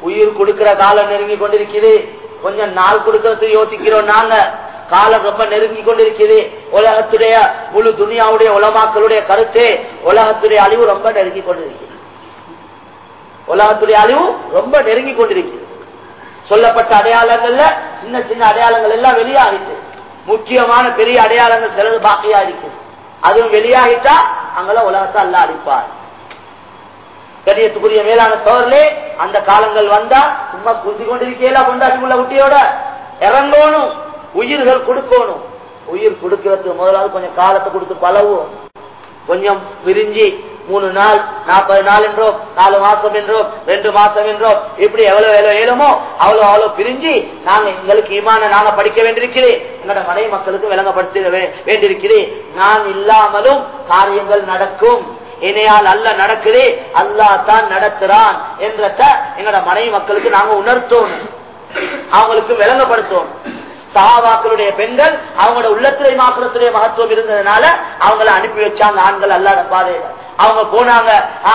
உயிர் கொடுக்கிற காலம் நெருங்கி கொண்டிருக்குது. கொஞ்சம் நாள் கொடுக்கறது யோசிக்கிறோம் நாங்க. காலம் ரொம்ப நெருங்கி கொண்டிருக்குது. உலகத்துடைய முழு துனியாவுடைய உலமாக்களுடைய கருத்து உலகத்துடைய அழிவு ரொம்ப நெருங்கி கொண்டிருக்கிறது உலகத்துடைய அழிவு ரொம்ப நெருங்கி கொண்டிருக்கிறது சொல்லப்பட்ட அடையாளங்கள்ல சின்ன சின்ன அடையாளங்கள் எல்லாம் வெளியாகிட்டு முக்கியமான பெரிய அடையாளங்கள் சிலது பாக்கியா இருக்கு அதுவும் வெளியாகிட்டா அங்கெல்லாம் உலகத்தை அல்ல அடிப்பார் கரியத்துக்குரிய மேலான சோர்லே அந்த காலங்கள் வந்தா சும்மா குத்தி கொண்டிருக்கேல கொண்டாட்டுக்குள்ள குட்டியோட இறங்கணும் உயிர்கள் கொடுக்கணும். உயிர் கொடுக்கிறதுக்கு முதலாவது கொஞ்சம் காலத்தை கொடுத்து பழவும் கொஞ்சம் விரிஞ்சி மூணு நாள் நாற்பது நாள் என்றோம் நாலு மாசம் என்றோம் ரெண்டு மாசம் என்றோம் இப்படி எவ்வளவு எவ்வளவு ஏழுமோ அவ்வளவு அவ்வளவு பிரிஞ்சு நாங்க எங்களுக்கு இமான நாங்க படிக்க வேண்டியிருக்கிறேன் எங்களோட மனை மக்களுக்கு விளங்கப்படுத்த வேண்டியிருக்கிறேன் நான் இல்லாமலும் காரியங்கள் நடக்கும். இணையால் அல்ல நடக்குதே அல்லா தான் நடத்துறான் என்றத எங்களோட மனைவி மக்களுக்கு நாங்க உணர்த்தோம் அவங்களுக்கு விளங்கப்படுத்தோம் சகாபாக்களுடைய பெண்கள் அவங்களோட உள்ளத்திலே மாக்கிறத்துடைய மகத்துவம் இருந்ததுனால அவங்கள அனுப்பி வச்சாங்க ஆண்கள் அல்லாத பாதையில அவங்க போனாங்க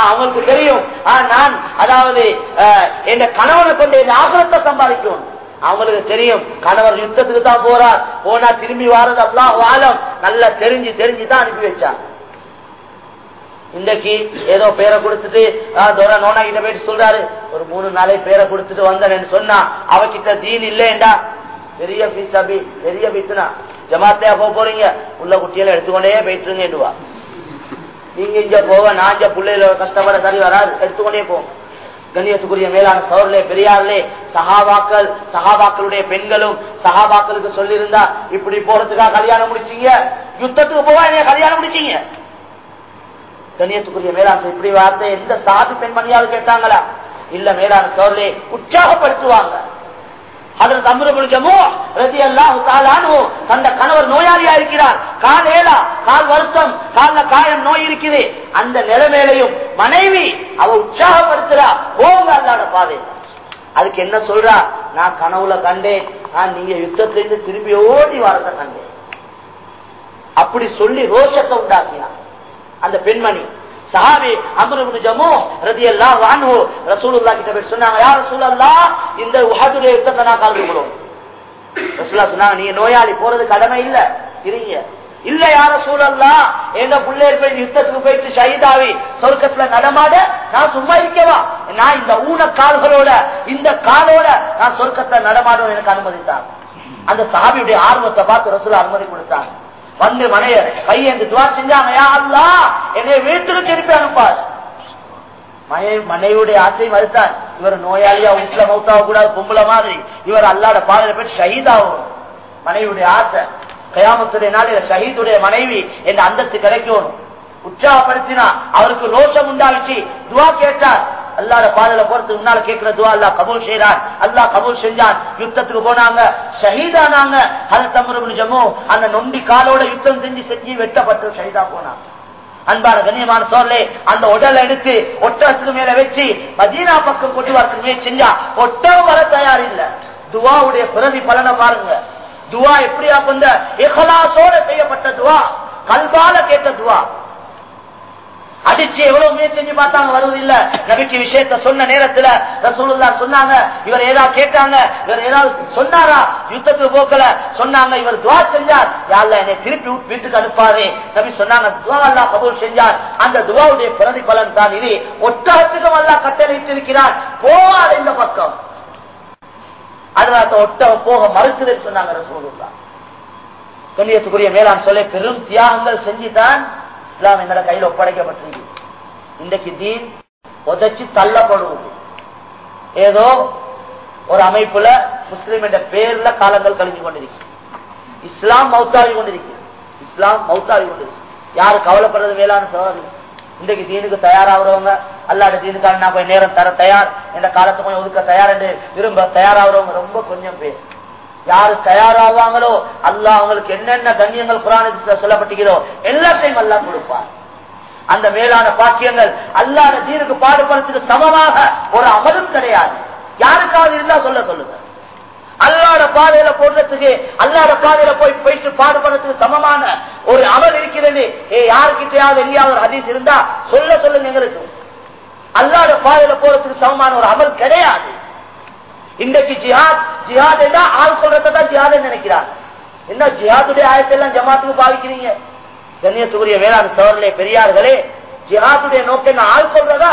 அவங்களுக்கு தெரியும். நான் அதாவது என் கணவனை கொண்டு என் ஆகலத்தை சம்பாதிக்கும் அவங்களுக்கு தெரியும் கணவர் யுத்தத்துக்கு தான் போறார். போனா திரும்பி வாரது அல்லா வாழம் நல்லா தெரிஞ்சு தெரிஞ்சுதான் அனுப்பி வச்சாங்க. இன்னைக்கு ஏதோ பேரை கொடுத்துட்டு நோனா கிட்ட போயிட்டு சொல்றாரு. ஒரு மூணு நாளை பேரை கொடுத்துட்டு வந்தேன்னு சொன்னா அவகிட்ட தீன் இல்லையண்டா. பெரிய பீஸ் அபி பெரிய பீஸ்னா ஜமாத்தையா போக போறீங்க. உள்ள குட்டியெல்லாம் எடுத்துக்கொண்டே போயிட்டுருங்கன்னுவா நீங்க இங்க போக நான் இங்க பிள்ளைல கஷ்டப்பட சரி வராது. எடுத்துக்கொண்டே போங்க கண்ணியத்துக்குரிய மேலான சோர்லே பெரியார்லே சகாபாக்கள் சகாபாக்களுடைய பெண்களும் சகாபாக்களுக்கு சொல்லியிருந்தா இப்படி போறதுக்காக கல்யாணம் முடிச்சீங்க. யுத்தத்துக்கு போவா கல்யாணம் முடிச்சீங்க. கண்ணியத்துக்குரிய மேலான இப்படி வார்த்தை எந்த சாதி பெண்மணியாவது கேட்டாங்களா? இல்ல மேலான சோழலே உற்சாகப்படுத்துவாங்க. அதில் தம்புரபுல் ரதி அல்லாஹு காலானோ தந்த கணவர் நோயாளியா இருக்கிறார். கால் ஏலா கால் வருத்தம் கால்ல காயம் நோய் இருக்குது. அந்த நிலைமையிலையும் மனைவி அவ உற்சாகப்படுத்துறா. போங்க அல்லாட பாதை. அதுக்கு என்ன சொல்றா? நான் கனவுல கண்டேன். நான் நீங்க யுத்தத்திலிருந்து திரும்பி ஓடி வரத கண்டேன். அப்படி சொல்லி ரோஷத்தை உண்டாக்கினான். அந்த பெண்மணி. சஹாபி அமருபு ஜமு ரதி எல்லாம் வானு ரசூலுல்லா கிட்ட போய் சொன்னாங்க யார் ரசூலல்லா இந்த உஹதுடைய யுத்தத்தை நான் கலந்துக்கிறோம் ரசூலா சொன்னாங்க நீ நோயாளி போறது கடமை இல்ல இருங்க. இல்ல யார சூழல்லா என்ன பிள்ளைகள் போய் யுத்தத்துக்கு போயிட்டு ஷஹீதாவி சொர்க்கத்துல நடமாட நான் சும்மா இருக்கவா? நான் இந்த ஊன கால்களோட இந்த காலோட நான் சொர்க்கத்தை நடமாடும் எனக்கு அனுமதித்தான் அந்த சாபியுடைய ஆர்வத்தை பார்த்து ரசூலா அனுமதி கொடுத்தாங்க. வந்து மனைய கையேந்து துவா செஞ்சாங்க யா அல்லா என்னை வீட்டுக்கு திருப்பி அனுப்பார் மனைவியுடைய ஆசை மறுத்தான். இவர் நோயாளியா வீட்டுல மௌத்தாக கூடாது பொம்பளை மாதிரி. இவர் அல்லாட பாதையில போய் ஷஹீதாகும். மனைவியுடைய ஆசை கயாமத்துடைய நாளில ஷஹீதுடைய மனைவி என்ற அந்தஸ்து கிடைக்கும். உற்சாகப்படுத்தினா அவருக்கு ரோஷம் உண்டாச்சு துவா கேட்டார். அல்லாட பாதையில போறதுக்கு முன்னால கேட்கிற துவா அல்லா கபூல் செய்யறான் அல்லா கபூல் செஞ்சான். யுத்தத்துக்கு போனாங்க. ஷஹீதானாங்க. ஹல் தமரு ஜம்மு அந்த நொண்டி காலோட யுத்தம் செஞ்சு செஞ்சு வெட்டப்பட்டு ஷஹீதா போனாங்க அன்பான கண்ணியமான சோழே அந்த உடலை எடுத்து ஒட்டகத்துக்கு மேல வச்சு மதீனா பக்கம் கொண்டு வரத்துக்கு முயற்சி செஞ்சா ஒட்டகம் வர தயார் இல்ல. துவாவுடைய பிரதி பலனை பாருங்க. துவா எப்படியா கொண்ட இஹலாசோட செய்யப்பட்ட துவா கல்பால கேட்ட துவா. அடிச்சு எவ்வளவு முயற்சி செஞ்சு பார்த்தாங்க வருவதில்லை. நபிக்கு விஷயத்த சொன்ன நேரத்துல ரசூலுல்லா சொன்னாங்க இவர் ஏதாவது கேட்டாங்க இவர் ஏதாவது சொன்னாரா? யுத்தத்துக்கு போக்கல. சொன்னாங்க இவர் துவா செஞ்சார். யாருல என்னை திருப்பி வீட்டுக்கு அனுப்பாதே. நபி சொன்னாங்க துவா அல்லா கபூல் செஞ்சார். அந்த துவாவுடைய பிரதிபலன் தான் இது. ஒட்டகத்துக்கும் அல்லா கட்டளையிட்டு இருக்கிறார் போவார் இந்த பக்கம். அதனால ஒட்டகம் போக மறுக்குதுன்னு சொன்னாங்க ரசூலுல்லா கண்ணியத்துக்குரிய மேலாண் சொல்ல பெரும் தியாகங்கள் செஞ்சுதான் இஸ்லாம் எங்கட கையில் ஒப்படைக்கப்பட்டிருக்கு. இன்றைக்கு தீன் உதச்சு தள்ளப்படுவது ஏதோ ஒரு அமைப்புல முஸ்லிம் என்ற பேர்ல காலங்கள் கழிஞ்சு கொண்டிருக்கு. இஸ்லாம் மௌத்தாவி கொண்டிருக்கு. இஸ்லாம் மௌத்தாவி கொண்டிருக்கு. யாரு கவலைப்படுறது மேலான சவாரி இன்றைக்கு தீனுக்கு தயாராகிறவங்க அல்லாட தீனுக்கான நான் போய் நேரம் தர தயார் என்ற காலத்தை கொஞ்சம் ஒதுக்க தயார் என்று விரும்ப தயாராகிறவங்க ரொம்ப கொஞ்சம் பேர். யாரு தயாராவாங்களோ அல்லாஹ் அவங்களுக்கு என்னென்ன கண்ணியங்கள் குரானுக்கு சொல்லப்பட்டிருக்கிறோ எல்லாத்தையும் அல்லா கொடுப்பார். அந்த மேலான பாக்கியங்கள் அல்லாத தீனுக்கு பாடுபடுறதுக்கு சமமாக ஒரு அமலும் கிடையாது. யாருக்காவது இருந்தா சொல்ல சொல்லுங்க. அல்லாட பாதையில போடுறதுக்கு அல்லாட பாதையில போய் போயிட்டு பாடுபடுறதுக்கு சமமான ஒரு அமல் இருக்கிறது. ஏ யாருக்கிட்டையாவது எங்கேயாவது ஒரு ஹதீஸ் இருந்தா சொல்ல சொல்லுங்க எங்களுக்கு. அல்லாட பாதையில போறதுக்கு சமமான ஒரு அமல் கிடையாது. இன்றைக்கு ஜிஹாத் ஜிஹாத் என்ன ஆள் சொல்றதான் ஜிஹாத் நினைக்கிறார். என்ன ஜிஹாத்துடைய ஆயத்தெல்லாம் ஜமாத்துக்கு பாவிக்கிறீங்க? கண்ணியத்துக்குரிய வேளாண் சவர்களே பெரியார்களே ஜிஹாத்துடைய நோக்கம் என்ன ஆள் சொல்றதா?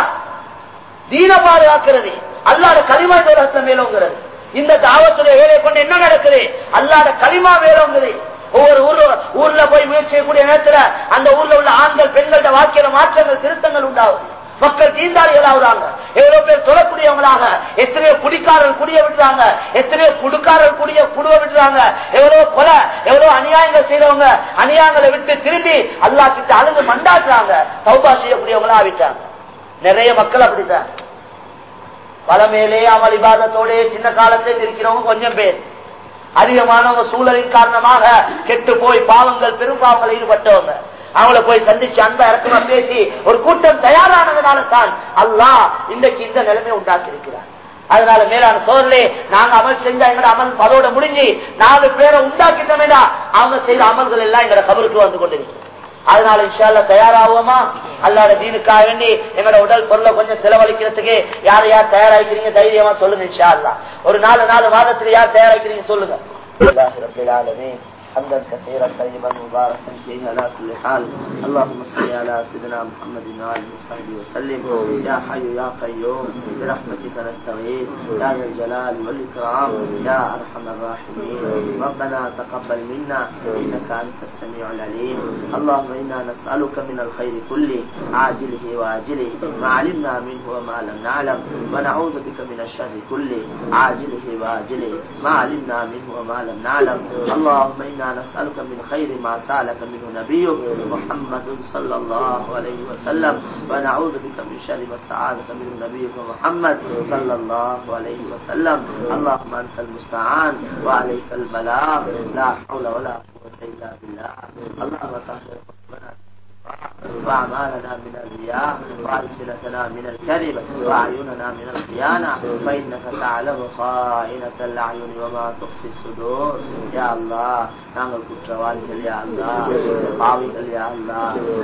தீன பாதுகாக்கிறது. அல்லாட களிமா தோரகத்தை மேலோங்கிறது. இந்த தாவத்துடைய வேலை கொண்டு என்ன நடக்குது? அல்லாட களிமா வேலோங்குது ஒவ்வொரு ஊர்ல ஊர்ல போய் முயற்சி செய்யக்கூடிய நேரத்தில் அந்த ஊர்ல உள்ள ஆண்கள் பெண்கள்ட வாக்கிய மாற்றங்கள் திருத்தங்கள் உண்டாகுது. மக்கள் தீண்டாளிகள் ஆகுறாங்க எவ்வளவு பேர் தொழக்கூடியவங்களாக எத்தனையோ குடிக்காரர்கள் குடிய விட்டுறாங்க எத்தனையோ குடுக்காரர்கள் குடிய குடுவ விட்டுறாங்க எவ்வளவு கொலை எவ்வளவு அநியாயங்கள் செய்யறவங்க அநியாயங்களை விட்டு திரும்பி அல்லா கிட்ட அழுது மண்டாட்டுறாங்க சௌபா செய்யக்கூடியவங்களா ஆகிட்டாங்க. நிறைய மக்கள் அப்படித்தான். பலமேலே அமல் இபாதத்தோட சின்ன காலத்தில் இருக்கிறவங்க கொஞ்சம் பேர். அதிகமானவங்க சூழலின் காரணமாக கெட்டு போய் பாவங்கள் பெரும் பாவங்கள் ஈடுபட்டவங்க. அவங்கள போய் சந்திச்சு அன்பா இறக்கமா பேசி ஒரு கூட்டம் தயாரானதுனால தான் அல்லாஹ் இன்றைக்கு இந்த நிலைமை உண்டாக்கி இருக்கிறார் அதனால மேலான சோழர்களே நாங்க அமல் செஞ்சா எங்க அமல் அதோட முடிஞ்சு நாலு பேரை உண்டாக்கிட்டோமேடா அவங்க செய்த அமல்கள் எல்லாம் எங்க கபருக்கு வந்து கொண்டிருக்கிறோம் அதனால இன்ஷால்ல தயாராகுவோமா? அல்லாட தீனுக்காக வேண்டி எங்களோட உடல் பொருளை கொஞ்சம் செலவழிக்கிறதுக்கு யார் யார் தயாராக்கிறீங்க தைரியமா சொல்லுங்க இன்ஷா அல்லா ஒரு நாலு நாலு மாதத்துல யார் தயாராக்கிறீங்க சொல்லுங்க. حمدا كثيرا طيبا مباركا فيه على كل حال. اللهم صل على سيدنا محمد وعلى وصحبه وسلم. يا حي يا قيوم برحمتك نستغيث. يا ذا الجلال والإكرام. يا أرحم الراحمين. ربنا تقبل منا. إنك أنت السميع العليم. اللهم إنا نسألك من الخير كله عاجله وآجله. ما علمنا منه وما لم نعلم. ونعوذ بك من الشر كله عاجله وآجله. ما علمنا منه وما لم نعلم. اللهم إنا نسألك من خير ما سألك منه نبيك محمد صلى الله عليه وسلم ونعوذ بك من شر ما استعاذك منه نبيك محمد صلى الله عليه وسلم. اللهم أنت المستعان وعليك البلاغ لا حول ولا قوة إلا بالله. اللهم قلوبنا وأعمالنا من الرياء وألسنتنا من الكذب وأعيننا من الخيانة فإنك تعلم خائنة الأعين وما تخفي الصدور يا الله நாங்கள் குற்றவாளிகள் யா அல்லா பாவிகள் யா அல்லா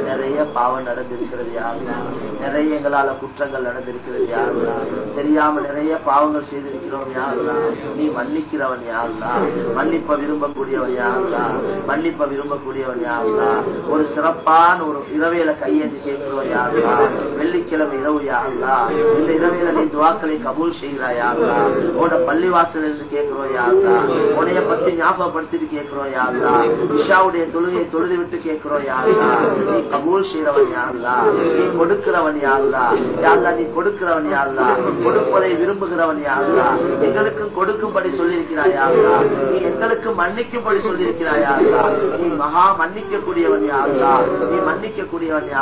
நிறைய பாவம் நடந்திருக்கிறது யா அல்லா நிறைய எங்களால குற்றங்கள் நடந்திருக்கிறது யா அல்லா தெரியாம நிறைய பாவங்கள் செய்திருக்கிறோம் யா அல்லா நீ மன்னிக்கிறவன் யா அல்லா மன்னிப்ப விரும்பக்கூடியவன் யா அல்லா மன்னிப்ப விரும்பக்கூடியவன் யா அல்லா ஒரு சிறப்பான ஒரு இரவையில கையேந்தி கேட்கிறோம் யா வெள்ளிக்கிழமை இரவு யா இந்த இரவையில நீ துவாக்களை கபூல் செய்கிறாயா அல்லா? உன்னோட பள்ளிவாசல் என்று கேட்கிறோம் யா அல்லா பத்தி ஞாபகப்படுத்திட்டு கேட்கிறோம் யா இஷாவுடைய தொழுகை தொழுது விட்டு கேட்கிறோம் யா நீ கபூல் செய்யறவன் யா நீ கொடுக்கிறவன் யா அல்லா? நீ கொடுக்கிறவன் யா கொடுப்பதை விரும்புகிறவன் யா அல்லா? எங்களுக்கும் கொடுக்கும்படி சொல்லியிருக்கிறாயா நீ எங்களுக்கு மன்னிக்கும்படி சொல்லியிருக்கிறாயா நீ மகா மன்னிக்கக்கூடியவன் கூடியவன் நீ மன்னிக்க கூடியவன் யா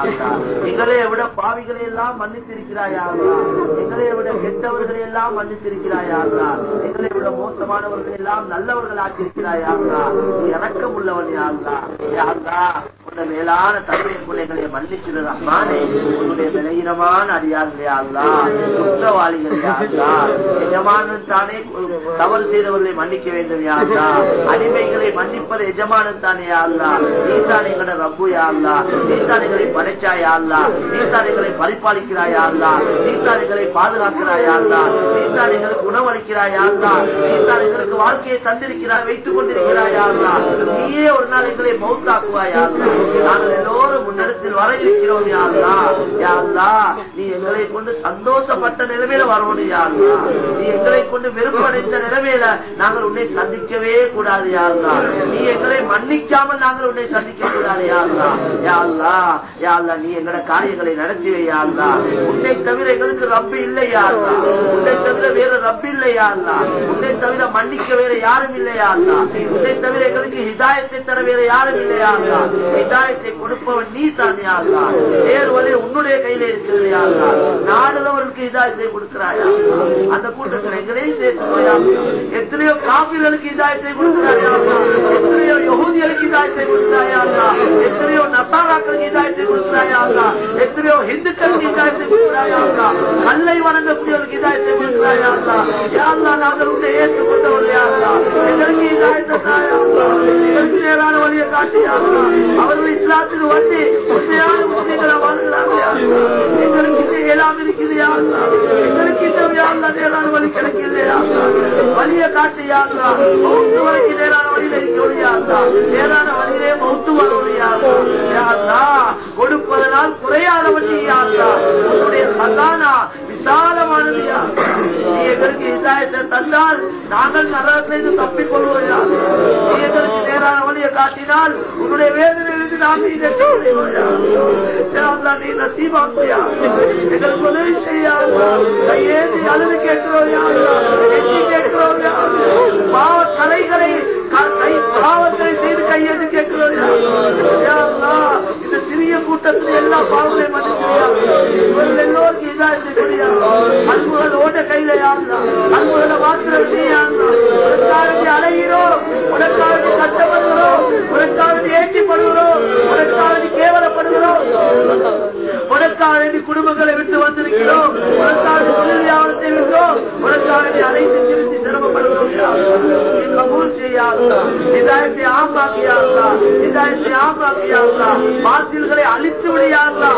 எங்களை விட பாவிகளை எல்லாம் மன்னித்திருக்கிறாய் யா எங்களை விட கெட்டவர்களை எல்லாம் மன்னித்திருக்கிறாய் யா எங்களை விட மோசமானவர்கள் எல்லாம் நல்லவர்கள் ஆக்கியிருக்கிறாய் யா நீ இறக்கம் உள்ளவன் யா அல்லா கொடுத்த மேலான தன்மை பிள்ளைகளை மன்னிச்சிரு ரஹ்மானே. உன்னுடைய விலகினமான அடியார்களே அல்லா எஜமானன் தானே தவறு செய்தவர்களை மன்னிக்க வேண்டும் யாருதா அடிமைகளை மன்னிப்பது எஜமானன் தானே யாருதா அல்லா. நீ தான் எங்களோட ரப்பு யாருதா அல்லா. நீ தான் எங்களை படைச்சாயா அல்லா. நீ தான் எங்களை பரிபாலிக்கிறாயா நீ தான் எங்களை நீ தான் எங்களுக்கு நீ தான் எங்களுக்கு வாழ்க்கையை தந்திருக்கிறாய் வைத்துக் கொண்டிருக்கிறா அல்லா. நீயே ஒரு நாள் எங்களை மௌத்தாக்குவாயா அல்லா. நாங்கள் எல்லோரும் முன்னிடத்தில் வர இருக்கிறோம் நீ எங்களை கொண்டு சந்தோஷப்பட்ட நிலைமையில வரணும் நீ எங்களை கொண்டு வெறுப்படைந்த நிலைமையில நாங்கள் உன்னை சந்திக்கவே கூடாது யா நீ எங்களை மன்னிக்காமல் நாங்கள் உன்னை சந்திக்க கூடாது நீ காரியங்களை நடத்தி வையா உன்னை தவிர எங்களுக்கு ரப்பு இல்லையா உன்னை தவிர வேற ரப்பு இல்லையா உன்னை தவிர மன்னிக்க வேற யாரும் இல்லையா உன்னை தவிர எங்களுக்கு ஹிதாயத்தை தர வேற யாரும் இல்லையா சமுதாயத்தை கொடுப்பவன் நீ தான் வேறு நேர் வழி உன்னுடைய கையில இருக்கிறது நாடுதவர்களுக்கு இதாயத்தை கொடுக்கிறாயா? அந்த கூட்டத்தில் எங்களையும் சேர்த்து போயா? எத்தனையோ காப்பீர்களுக்கு இதாயத்தை கொடுக்கிறாயா? எத்தனையோ யகுதிகளுக்கு இதாயத்தை கொடுக்கிறாயா எத்தனையோ நசாராக்களுக்கு இதாயத்தை கொடுக்கிறாயா எத்தனையோ ஹிந்துக்களுக்கு இதாயத்தை கொடுக்கிறாயா கல்லை வணங்கக்கூடியவர்களுக்கு இதாயத்தை கொடுக்கிறாயா யாருலா நாங்கள் உங்களை ஏற்றுக்கொண்டவர்கள் எங்களுக்கு இதாயத்தை தாயா எங்களுக்கு நேரான வழியை காட்டியாருலா அவர்கள் இஸ்லாத்துக்கு வந்து உண்மையான முஸ்லிம்களை வாழ்கிறாங்க எங்களுக்கு இது எல்லாம் இருக்குது யாருலா எங்களுக்கு இன்னும் யாருலா நேரான வழி கிடைக்கலையா வழியை காட்டியாருலா மௌத்து வரைக்கு நேரான வழியில இருக்கணும் யாருலா நேரான வழியிலே மௌத்து வரணும் யாருலா கொடுப்பதனால் குறையாத வண்டி யாருலா உன்னுடைய சகானா விசாலமானது நீ எங்களுக்கு இதாயத்தை தந்தால் நாங்கள் நரகத்திலிருந்து தப்பிக் கொள்வோம் நீ எங்களுக்கு நேரான வழியை காட்டினால் உன்னுடைய வேதனையிலிருந்து நாங்கள் இதை செய்வோம் நீ நசீபாக்குயா எங்களுக்கு உதவி செய்யா? கையேந்தி அழுது கேட்கிறோம் யார் எண்ணி கேட்கிறோம் யார் பாவ கலைகளை கை பாவத்தை செய்து கையேந்து கேட்கிறோம் யார் பெரிய கூட்டத்தில் எல்லா பாவங்களையும் மன்னிச்சியா எல்லோருக்கும் இதாயத்தை இருக்கக்கூடிய அன்புகள் ஓட்ட கையில யாருந்தா அன்புகளை மாத்திரம் செய்யாருந்தா உனக்காக அலைகிறோம் உனக்காக கஷ்டப்படுகிறோம் உனக்காக ஏற்றிப்படுகிறோம் உனக்காக கேவலப்படுகிறோம். உனக்காக குடும்பங்களை விட்டு வந்திருக்கிறோம் உனக்காக தொழிலாளத்தை விட்டோம் உனக்காக அழைத்து திருத்தி சிரமப்படுகிறோம் கபூல் செய்யாதா இதாயத்தை ஆம்பாக்கியாதா இதாயத்தை ஆம்பாக்கியாதா முஸ்லீம்களை அழித்து விடையாதா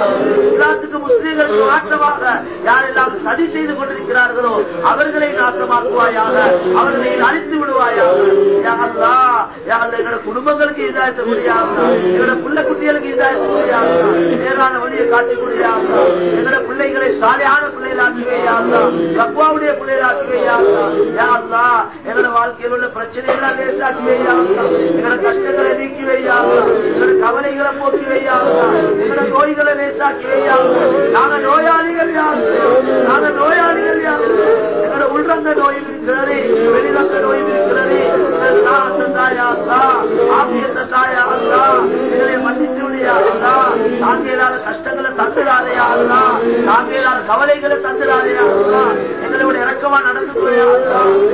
இஸ்லாத்துக்கு முஸ்லீம்களுக்கு மாற்றமாக யாரெல்லாம் சதி செய்து கொண்டிருக்கிறார்களோ அவர்களை நாசமாக்குவாயாக அவர்களை அழித்து விடுவாயாக. யாருலா எங்களோட குடும்பங்களுக்கு இதாயத்த முடியாத எங்களோட பிள்ளை குட்டிகளுக்கு இதாயத்த முடியாதா நேரான வழியை காட்டி முடியாதா எங்களோட பிள்ளைகளை சாலையான பிள்ளைகளாக்குவையாதா தக்குவாவுடைய பிள்ளைகளாக்குவையாதா யாருலா எங்களோட வாழ்க்கையில் உள்ள பிரச்சனைகளை லேசாக்கி எங்களோட கஷ்டங்களை நீக்கிவையாதா எங்களோட கவலைகளை போக்கிவையாதா எங்களோட நோய்களை லேசாக்கி நாங்க நோயாளிகள் யாரு நாங்க நோயாளிகள் யாரு எங்களோட உள்ரங்க நோய் இருக்கிறது வெளிரங்க நோய் இருக்கிறது. எங்களை மன்னிச்சு விடையாதா தாங்கியலாத கஷ்டங்களை தந்துடாதையாதா தாங்கியலாத கவலைகளை தந்துடாதையாதா இறக்கமா நடந்து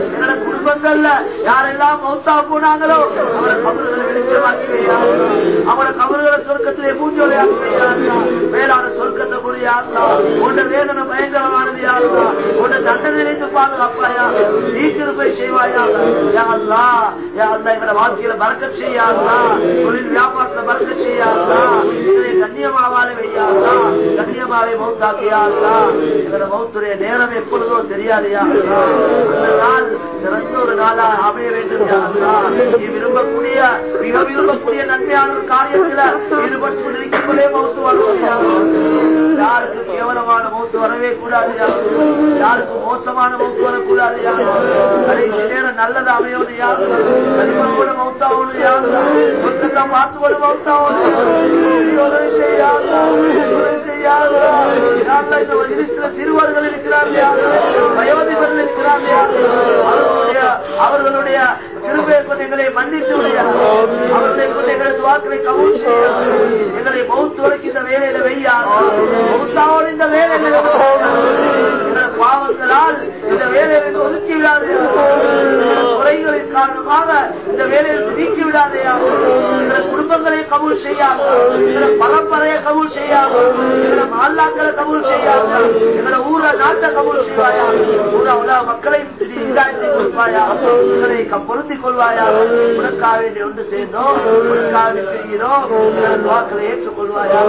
எங்களோட குடும்பங்கள்ல யாரெல்லாம் மௌத்தா போனாங்களோ அவரை கபறுகளை வெளிச்சமாக்கி வையாதா அவரோட சொர்க்கத்திலே மேலான சொர்க்கத்தை புரியாதா உன்ன வேதனை பயங்கரமானது யாருதா உன்ன தண்டனையிலிருந்து பாதுகாப்பாயா? நீ கிருப்பை செய்வாயா யாருலா யாருந்தா எங்களோட வாழ்க்கையில பறக்க செய்யாதா தொழில் வியாபாரத்துல பறக்க செய்யாதா கண்ணியமாவாலே வையாதா? கண்ணியமாவே மௌத்தாக்கியாதா? எங்களோட மௌத்துடைய நேரம் எப்பொழுதோ தெரியாதையா அந்த நாள் சிறந்த ஒரு நாளா அமைய வேண்டும் விரும்பக்கூடிய மிக விரும்பக்கூடிய நன்மையான ஒரு ஈடுபட்டு மௌத்து வாழ்க்கையா யாருக்கு கேவலமான மௌத்து வரவே கூடாது யாருக்கு மோசமான மௌத்து வரக்கூடாது கடைசி நேரம் நல்லது அமையோடு யாரு கனிமனோட மௌத்தாவோடு யாரு சொந்தம் பார்த்துவோடு மௌத்தாவோடு உதவி செய்யாது உதவி செய்யாது இந்த மஜிலிஸ்ல சிறுவர்கள் வயோதிபர்கள் அவர்களுடைய கொண்டு எங்களை மன்னித்து அவர்களை கொண்டு எங்களை துவாக்களை கவுல் எங்களை மௌத்து வரைக்கும் இந்த வேலையில மௌத்தாவோடு இந்த வேலையில பாவங்களால் இந்த ஒதுக்கி விடாது குறைகளின் காரணமாக இந்த வேலையை நீக்கி விடாதையா எங்கள் குடும்பங்களை கபூல் செய்யாது எங்கள் பரம்பரையை கபூல் செய்யாது எங்களை மால்லாக்களை கபூல் செய்யாது எங்களை ஊர நாட்டை கபூல் செய்வாயா ஊர உலக மக்களை இதாயத்தை கொடுப்பாயா எங்களை பொருந்திக் கொள்வாயா உனக்காக வேண்டி ஒன்று சேர்ந்தோம் உனக்காக வேண்டி பிரிகிறோம் எங்களது வாக்களை ஏற்றுக்கொள்வாயா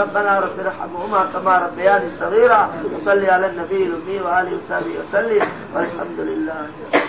ربنا رب ارحمهما كما ربياني صغيرا وصلي على النبي الامي وآله وصحبه وسلم والحمد لله